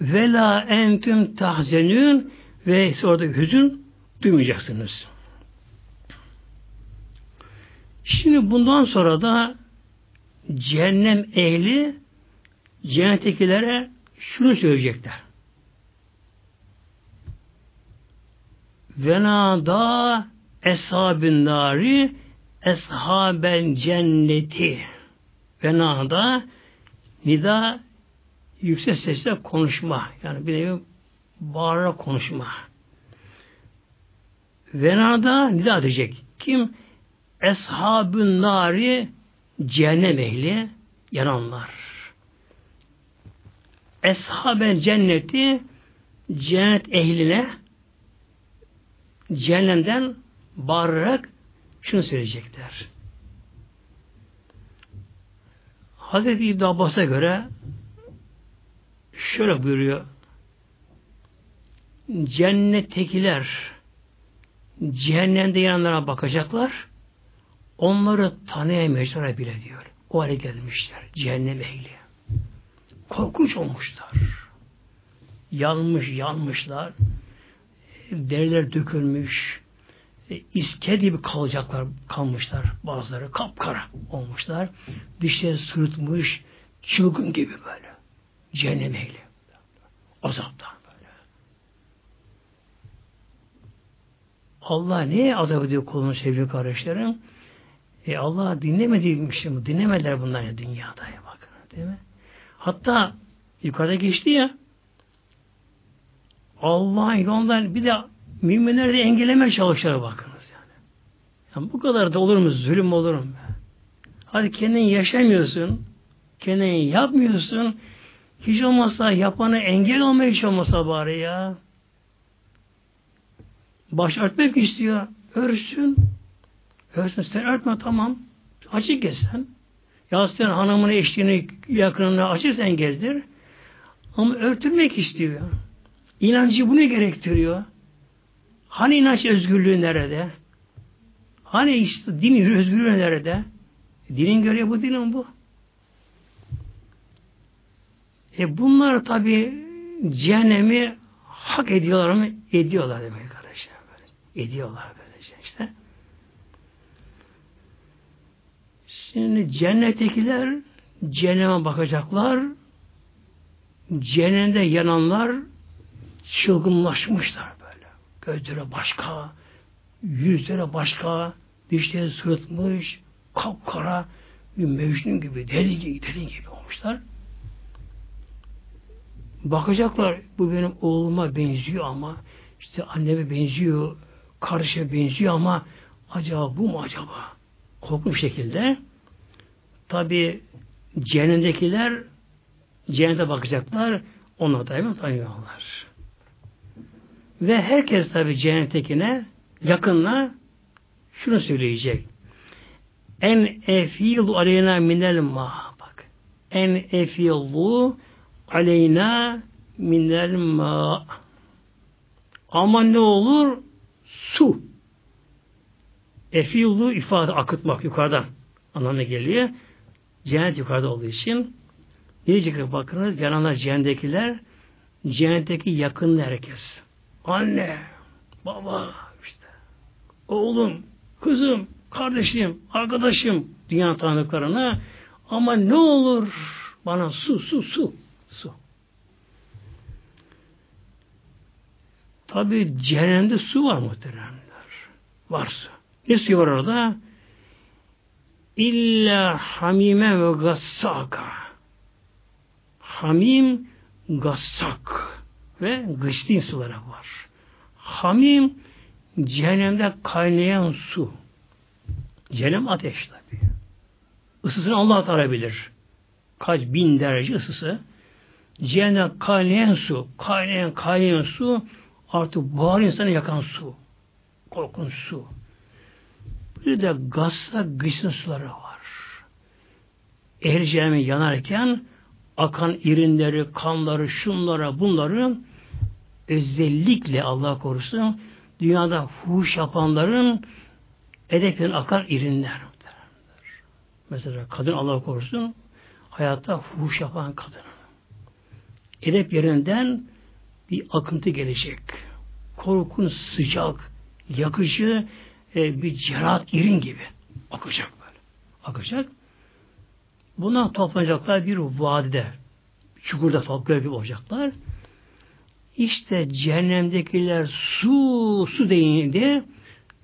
Vela entüm tahzenün ve orada hüzün duymayacaksınız. Şimdi bundan sonra da cehennem ehli cennettekilere şunu söyleyecekler. Venada eshabın nari eshaben cenneti Venada nida yüksek sesle konuşma. Yani bir nevi bağırarak konuşma. Venada nida edecek. Kim? Eshabın nari cehennem ehli yananlar. Eshaben cenneti cennet ehline cehennemden bağırarak şunu söyleyecekler. Hazreti İbn Abbas'a göre şöyle buyuruyor. Cennettekiler cehennemde yanlara bakacaklar. Onları tanıyamayacaklar bile diyor. O hale gelmişler. Cehennem ehli. Korkunç olmuşlar. Yanmış, yanmışlar. Deriler dökülmüş. E, iske gibi kalacaklar, kalmışlar bazıları. Kapkara olmuşlar. Dişleri sırıtmış, çılgın gibi böyle. Cehennem ehli. Azaptan. Allah niye azap ediyor kulunu sevgili kardeşlerim? E Allah dinlemediymiş mi? Dinlemediler bunlar ya dünyada ya bakın. Değil mi? Hatta yukarıda geçti ya Allah'ın yolundan bir de müminleri de engellemeye çalışıyorlar bakınız yani. yani. Bu kadar da olur mu? Zulüm olur mu? Hadi kendin yaşamıyorsun. Kendin yapmıyorsun. Hiç olmazsa yapanı engel olmaya hiç olmasa bari ya. Baş örtmek istiyor. Örsün. Örsün. Sen örtme tamam. Açık. Ya sen hanımını, eşliğini, yakınını açık sen gezdir. Ama örtülmek istiyor. İnancı bunu gerektiriyor. Hani inanç özgürlüğü nerede? Hani işte din özgürlüğü nerede? Dinin görevi bu, dinin bu. E bunlar tabi cehennemi hak ediyorlar mı? Ediyorlar demek. Böyle. Ediyorlar böylece işte. Şimdi cennettekiler cehenneme bakacaklar. Cehennemde yananlar çılgınlaşmışlar böyle. Gözleri başka, yüzleri başka, dişleri sırıtmış, kapkara, bir mecnun gibi, deli gibi, deli gibi olmuşlar. Bakacaklar, bu benim oğluma benziyor ama, işte anneme benziyor, kardeşe benziyor ama acaba bu mu acaba? Korkunç şekilde. Tabi cehennemdekiler cehennete bakacaklar, onlar da tanıyorlar. Ve herkes tabi cennettekine yakınla şunu söyleyecek. En efilu aleyna minel ma. Bak. En efilu aleyna minel ma. Ama ne olur? Su. Efilu ifade akıtmak yukarıdan anlamına geliyor. Cennet yukarıda olduğu için diyecek bakınız yananlar cehennettekiler cennetteki yakın herkes. Anne, baba, işte, oğlum, kızım, kardeşim, arkadaşım dünya tanıdıklarına ama ne olur bana su, su, su, su. Tabi cehennemde su var muhteremler. Var su. Ne su var orada? İlla hamime ve gassaka. Hamim, gassak ve gıştin suları var. Hamim cehennemde kaynayan su. Cehennem ateş tabi. Isısını Allah Teala bilir. Kaç bin derece ısısı. Cehennem kaynayan su, kaynayan kaynayan su artık buhar insanı yakan su. Korkunç su. Bir de gazla gışın suları var. Ehl cehennem yanarken akan irinleri, kanları, şunlara, bunları özellikle Allah korusun dünyada fuhuş yapanların edepten akar irinler. Mesela kadın Allah korusun hayatta fuhuş yapan kadın. Edep yerinden bir akıntı gelecek. Korkun sıcak, yakıcı e, bir cerat irin gibi akacak böyle. Akacak. Bundan toplanacaklar bir vadide. Çukurda topluyor gibi olacaklar. İşte cehennemdekiler su, su deyince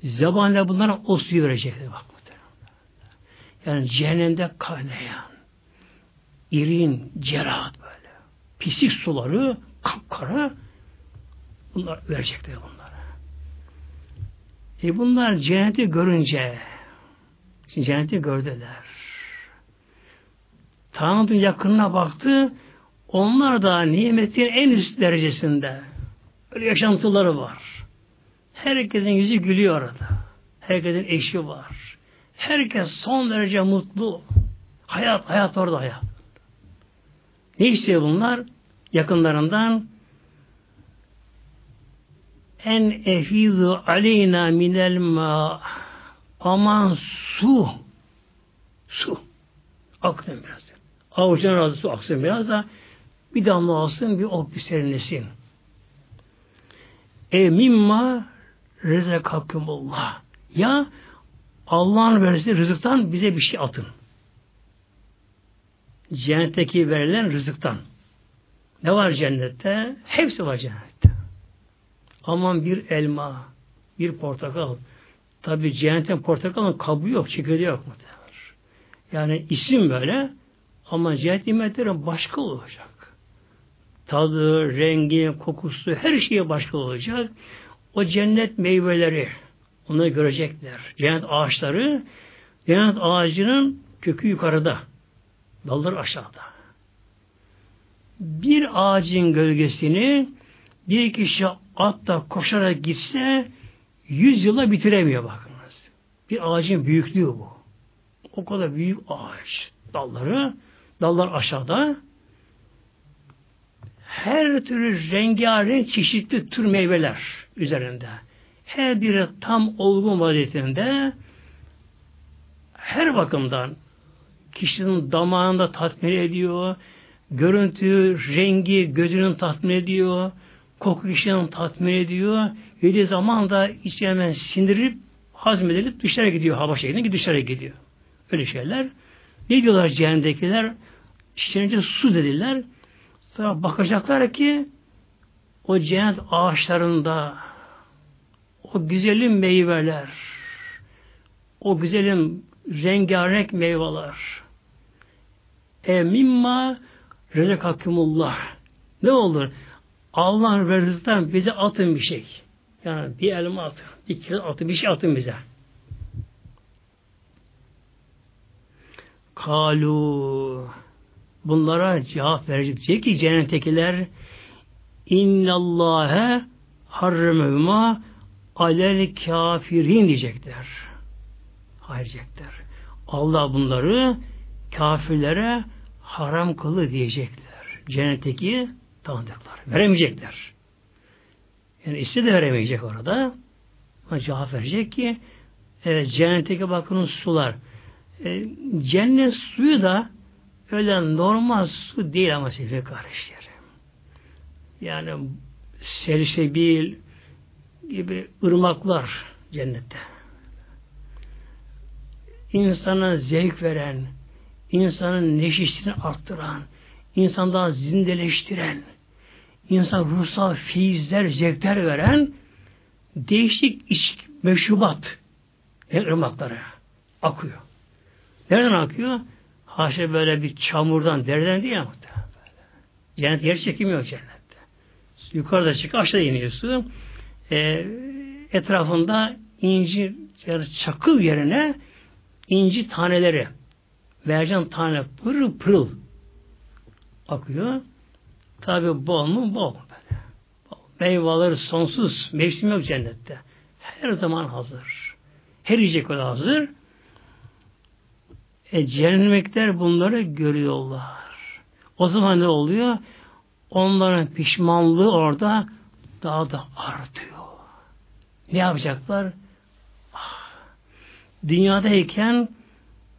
zamanla bunlara o suyu verecekler. Bak Yani cehennemde kaynayan, irin, cerat böyle, pislik suları, kapkara bunlar verecekler bunlara. E bunlar cenneti görünce cenneti gördüler. Tanrı'nın yakınına baktı, onlar da nimetin en üst derecesinde. Öyle yaşantıları var. Herkesin yüzü gülüyor orada. Herkesin eşi var. Herkes son derece mutlu. Hayat, hayat orada hayat. Ne istiyor bunlar? Yakınlarından en efizu aleyna minel ma aman su su aksın biraz. Avucuna razı su aksın biraz da bir damla alsın bir ok bir serinlesin. E mimma rezekakumullah. Ya Allah'ın verdiği rızıktan bize bir şey atın. Cennetteki verilen rızıktan. Ne var cennette? Hepsi var cennette. Aman bir elma, bir portakal. Tabi cennetin portakalın kabuğu yok, çekirdeği yok mu? Yani isim böyle ama cennet nimetleri başka olacak tadı, rengi, kokusu, her şeye başka olacak. O cennet meyveleri onları görecekler. Cennet ağaçları cennet ağacının kökü yukarıda. Dalları aşağıda. Bir ağacın gölgesini bir kişi atta koşarak gitse Yüz yıla bitiremiyor bakınız. Bir ağacın büyüklüğü bu. O kadar büyük ağaç. Dalları, dallar aşağıda. Her türlü rengarenk çeşitli tür meyveler üzerinde. Her biri tam olgun vaziyetinde her bakımdan kişinin damağında tatmin ediyor, görüntü, rengi gözünün tatmin ediyor, koku kişinin tatmin ediyor. Yediği zaman da içi hemen sindirip hazmedilip dışarı gidiyor. Hava şeklinde dışarı gidiyor. Öyle şeyler. Ne diyorlar cehennemdekiler? İşte su dediler. Sonra bakacaklar ki o cennet ağaçlarında o güzelim meyveler, o güzelim rengarenk meyveler. E mimma rezekakumullah. Ne olur? Allah'ın rızkından bize atın bir şey. Yani bir elma atın, bir kilo atın, bir şey atın bize. Kalu bunlara cevap verecek. Ki cennettekiler innallâhe harremevma alel kafirin diyecekler. Hayır diyecekler. Allah bunları kafirlere haram kılı diyecekler. Cennetteki tanıdıklar. Veremeyecekler. Yani iste de veremeyecek orada. Ama cevap verecek ki evet, cennetteki bakın sular. E, cennet suyu da öyle normal su değil ama sevgili kardeşlerim. Yani selsebil gibi ırmaklar cennette. İnsana zevk veren, insanın neşesini arttıran, insandan zindeleştiren, insan ruhsal feyizler, zevkler veren değişik iç meşrubat ırmakları akıyor. Nereden akıyor? Haşa böyle bir çamurdan, derden değil ama. Cennet yer çekimiyor cennette. Yukarıda çık, aşağı iniyor su. E, etrafında inci yani çakıl yerine inci taneleri mercan tane pırıl pırıl akıyor. Tabi bol mu? Bol. Böyle. Meyveleri sonsuz. Mevsim yok cennette. Her zaman hazır. Her yiyecek o hazır. E, cehennemlikler bunları görüyorlar. O zaman ne oluyor? Onların pişmanlığı orada daha da artıyor. Ne yapacaklar? Ah, dünyadayken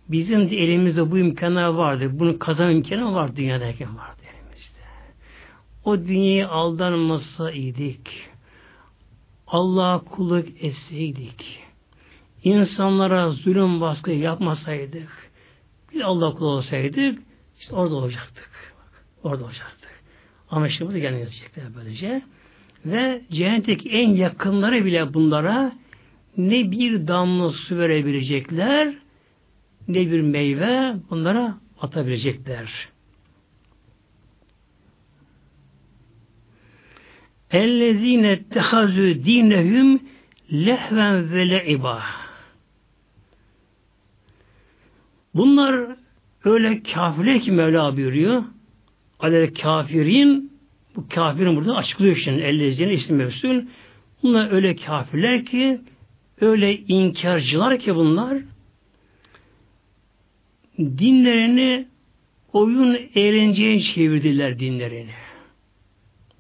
bizim de elimizde bu imkanlar vardı. Bunu kazanma imkanı var dünyadayken vardı. O dünyayı aldanmasaydık, Allah'a kulluk etseydik, insanlara zulüm baskı yapmasaydık, biz Allah kulu olsaydık, işte orada olacaktık. Orada olacaktık. Ama şimdi burada gelmeye böylece. Ve cehennetteki en yakınları bile bunlara ne bir damla su verebilecekler ne bir meyve bunlara atabilecekler. Ellezine tehazü dinehüm lehven ve leiba. Bunlar öyle kafirler ki Mevla buyuruyor. Alel kafirin bu kafirin burada açıklıyor şimdi ellezine isim mevsul. Bunlar öyle kafirler ki öyle inkarcılar ki bunlar dinlerini oyun eğlenceye çevirdiler dinlerini.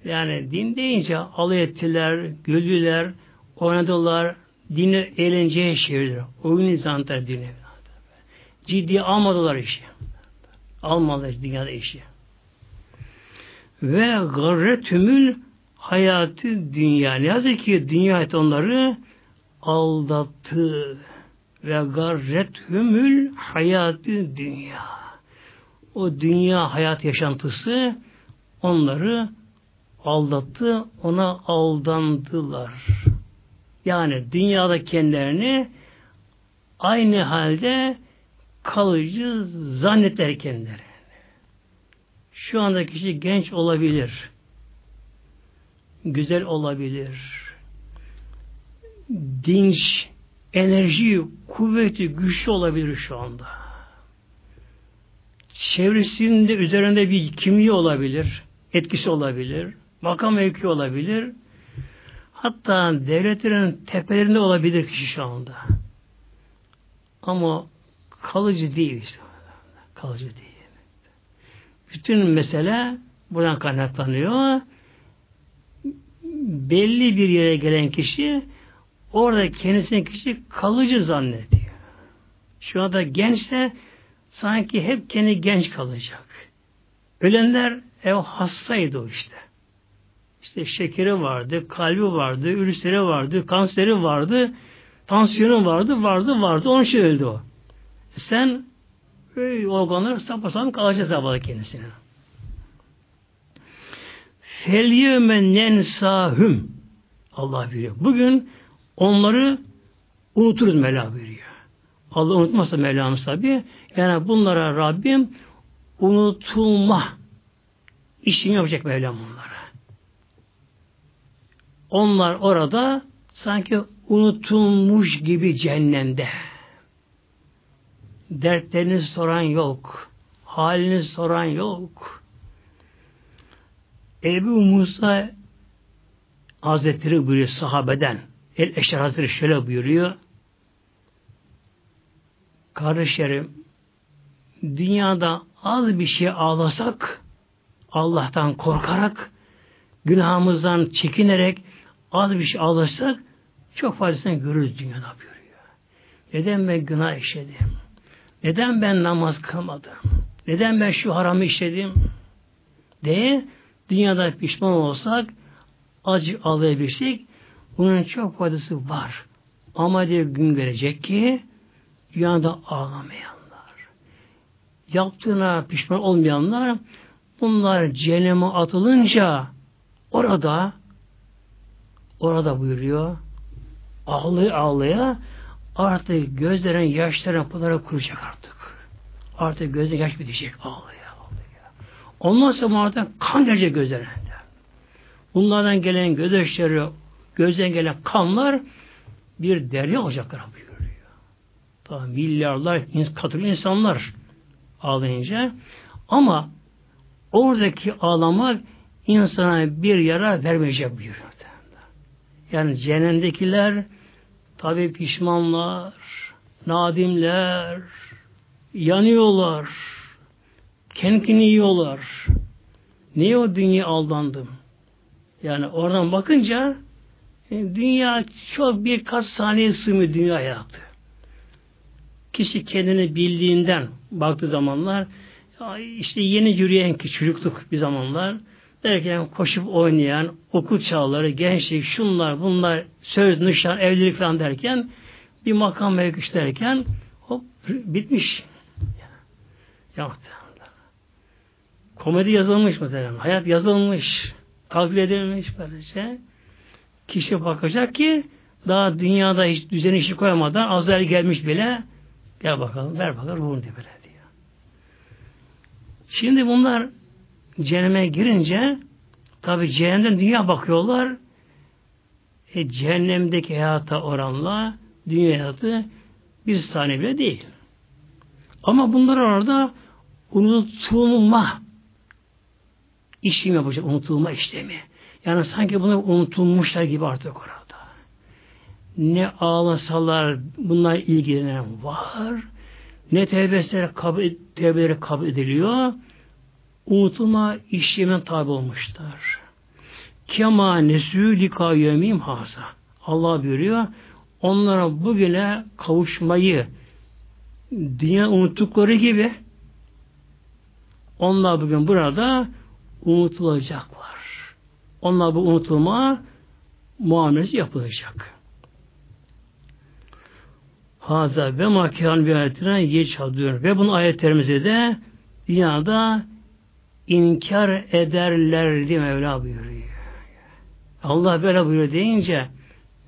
Yani din deyince alay ettiler, güldüler, oynadılar, dini eğlenceye çevirdiler. Oyun insanlar dini. Ciddi almadılar işi. Almadılar dünyada işi. Ve garretümül hayatı dünya. Ne yazık ki dünya onları aldattı. Ve garrethümül hayatı dünya. O dünya hayat yaşantısı onları aldattı, ona aldandılar. Yani dünyada kendilerini aynı halde kalıcı zannetler kendileri. Şu anda kişi genç olabilir. Güzel olabilir. Dinç, enerji, kuvveti, güçlü olabilir şu anda. Çevresinde üzerinde bir kimliği olabilir, etkisi olabilir, makam mevki olabilir. Hatta devletlerin tepelerinde olabilir kişi şu anda. Ama kalıcı değil işte. Kalıcı değil. Bütün mesele buradan kaynaklanıyor. Belli bir yere gelen kişi orada kendisini kişi kalıcı zannediyor. Şu anda gençse sanki hep kendi genç kalacak. Ölenler ev hastaydı o işte. İşte şekeri vardı, kalbi vardı, ülseri vardı, kanseri vardı, tansiyonu vardı, vardı, vardı. Onun için öldü o. Sen öyle organlar sapasam kalacağız sabahda kendisine. Felyevme nensahüm Allah biliyor. Bugün onları unuturuz Mevla buyuruyor. Allah unutmazsa Mevlamız tabi. Yani bunlara Rabbim unutulma işini yapacak Mevlam onlara. Onlar orada sanki unutulmuş gibi cehennemde. Dertlerini soran yok. Halini soran yok. Ebu Musa Hazretleri buyuruyor sahabeden. El Eşer Hazretleri şöyle buyuruyor. Kardeşlerim, dünyada az bir şey ağlasak, Allah'tan korkarak, günahımızdan çekinerek az bir şey ağlasak, çok faydasını görürüz dünyada buyuruyor. Neden ben günah işledim? Neden ben namaz kılmadım? Neden ben şu haramı işledim? diye dünyada pişman olsak, acı ağlayabilsek, bunun çok faydası var. Ama diye gün gelecek ki, dünyada ağlamayanlar, yaptığına pişman olmayanlar, bunlar cehenneme atılınca orada orada buyuruyor ağlaya ağlaya artık gözlerin yaşların pınarı kuracak artık. Artık gözün yaş bitecek ağlaya ağlaya. Ondan sonra kan gelecek gözlerine. Bunlardan gelen gözyaşları, gözden gelen kanlar bir derya olacaklar buyuruyor. Tabi milyarlar katılı insanlar ağlayınca ama oradaki ağlamak insana bir yara vermeyecek buyuruyor. Yani cehennemdekiler tabi pişmanlar, nadimler, yanıyorlar, kendini yiyorlar. Niye o dünya aldandım? Yani oradan bakınca e, dünya çok birkaç saniye sığmıyor dünya hayatı. Kişi kendini bildiğinden baktığı zamanlar işte yeni yürüyen ki çocukluk bir zamanlar derken koşup oynayan okul çağları, gençlik, şunlar, bunlar, söz, nişan, evlilik falan derken bir makam mevküş derken hop bitmiş. Ya, komedi yazılmış mesela. Hayat yazılmış. Takdir edilmiş böylece. Kişi bakacak ki daha dünyada hiç düzen işi koyamadan azar gelmiş bile Gel bakalım, ver bakalım ruhunu diye böyle diyor. Şimdi bunlar cehenneme girince tabi cehennemden dünya bakıyorlar. E, cehennemdeki hayata oranla dünya hayatı bir saniye bile değil. Ama bunlar orada unutulma işlemi yapacak, unutulma işlemi. Yani sanki bunlar unutulmuşlar gibi artık orada ne ağlasalar bunlar ilgilenen var, ne tevbeleri kabul, tevbeleri kabul ediliyor, unutulma işlemen tabi olmuşlar. Kema nesü lika yemim haza. Allah buyuruyor, onlara bugüne kavuşmayı dünya unuttukları gibi onlar bugün burada unutulacaklar. Onlar bu unutulma muamelesi yapılacak. Haza ve makihan bir ayetine geç alıyor. Ve bunun ayetlerimizde de dünyada inkar ederler diye Mevla buyuruyor. Allah böyle buyuruyor deyince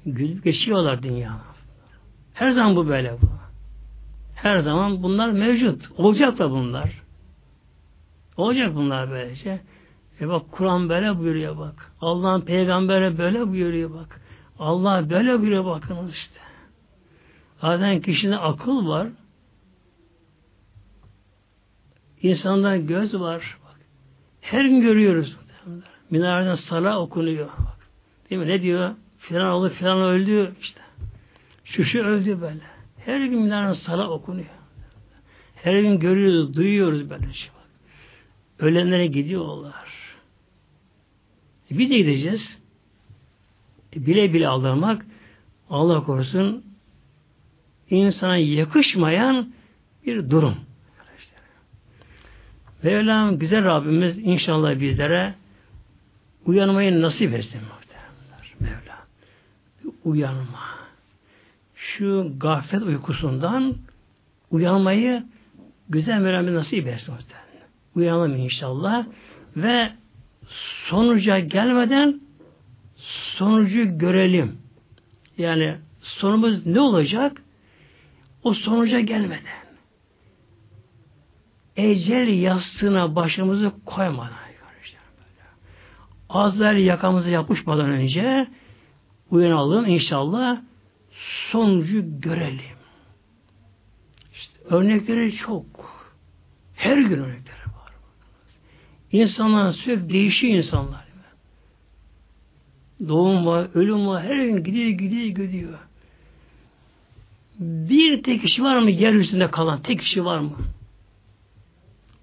gülüp geçiyorlar dünya. Her zaman bu böyle bu. Her zaman bunlar mevcut. Olacak da bunlar. Olacak bunlar böylece. E bak Kur'an böyle buyuruyor bak. Allah'ın peygamberi böyle buyuruyor bak. Allah böyle buyuruyor bakınız işte. Zaten kişide akıl var. İnsanda göz var. Her gün görüyoruz. Minareden sala okunuyor. Değil mi? Ne diyor? Filan oldu, filan öldü işte. Şu şu öldü böyle. Her gün minare sala okunuyor. Her gün görüyoruz, duyuyoruz böyle şey. Ölenlere gidiyorlar. E biz de gideceğiz. E bile bile aldırmak Allah korusun insana yakışmayan bir durum. Mevlam güzel Rabbimiz inşallah bizlere uyanmayı nasip etsin muhtemelenler. Mevla. Uyanma. Şu gaflet uykusundan uyanmayı güzel Mevlam nasip etsin muhtemelen. Uyanalım inşallah ve sonuca gelmeden sonucu görelim. Yani sonumuz ne olacak? O sonuca gelmeden. Ecel yastığına başımızı koymadan. Azrail yakamızı yapışmadan önce uyanalım inşallah sonucu görelim. İşte örnekleri çok. Her gün örnekleri var. İnsanlar sürekli değişiyor insanlar. Doğum var, ölüm var, her gün gidiyor, gidiyor, gidiyor. Bir tek kişi var mı yeryüzünde kalan? Tek kişi var mı?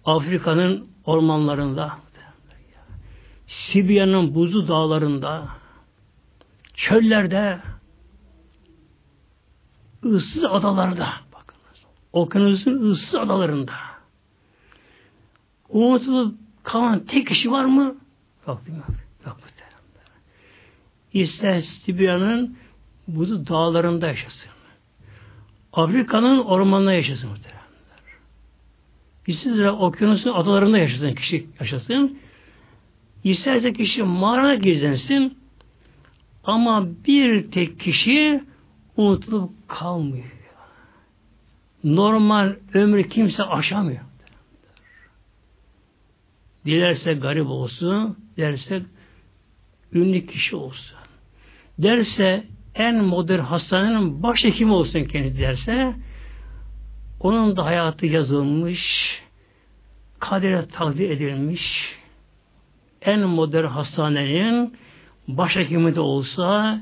Afrika'nın ormanlarında, Sibirya'nın buzlu dağlarında, çöllerde, ıssız adalarda, bakınız, okyanusun ıssız adalarında, unutulup kalan tek kişi var mı? Yok değil mi? Yok mu? İster Sibirya'nın buzlu dağlarında yaşasın. Afrika'nın ormanında yaşasın muhteremler. İsterse okyanusun adalarında yaşasın kişi yaşasın. İsterse kişi mağarada gezensin ama bir tek kişi unutulup kalmıyor. Normal ömrü kimse aşamıyor. Dilerse garip olsun, derse ünlü kişi olsun. Derse en modern hastanenin başhekimi olsun kendisi derse onun da hayatı yazılmış, kadere takdir edilmiş, en modern hastanenin başhekimi de olsa,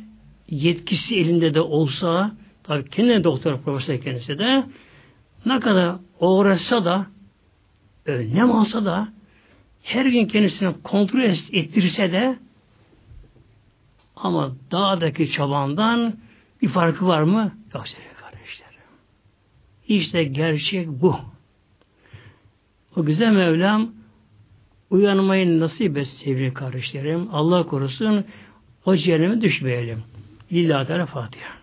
yetkisi elinde de olsa, tabi kendi doktor profesör kendisi de, ne kadar uğraşsa da, önlem alsa da, her gün kendisini kontrol ettirse de, ama dağdaki çobandan bir farkı var mı? Yok. İşte gerçek bu. O güzel Mevlam uyanmayı nasip et sevgili kardeşlerim. Allah korusun o cehenneme düşmeyelim. Lillahi Teala Fatiha.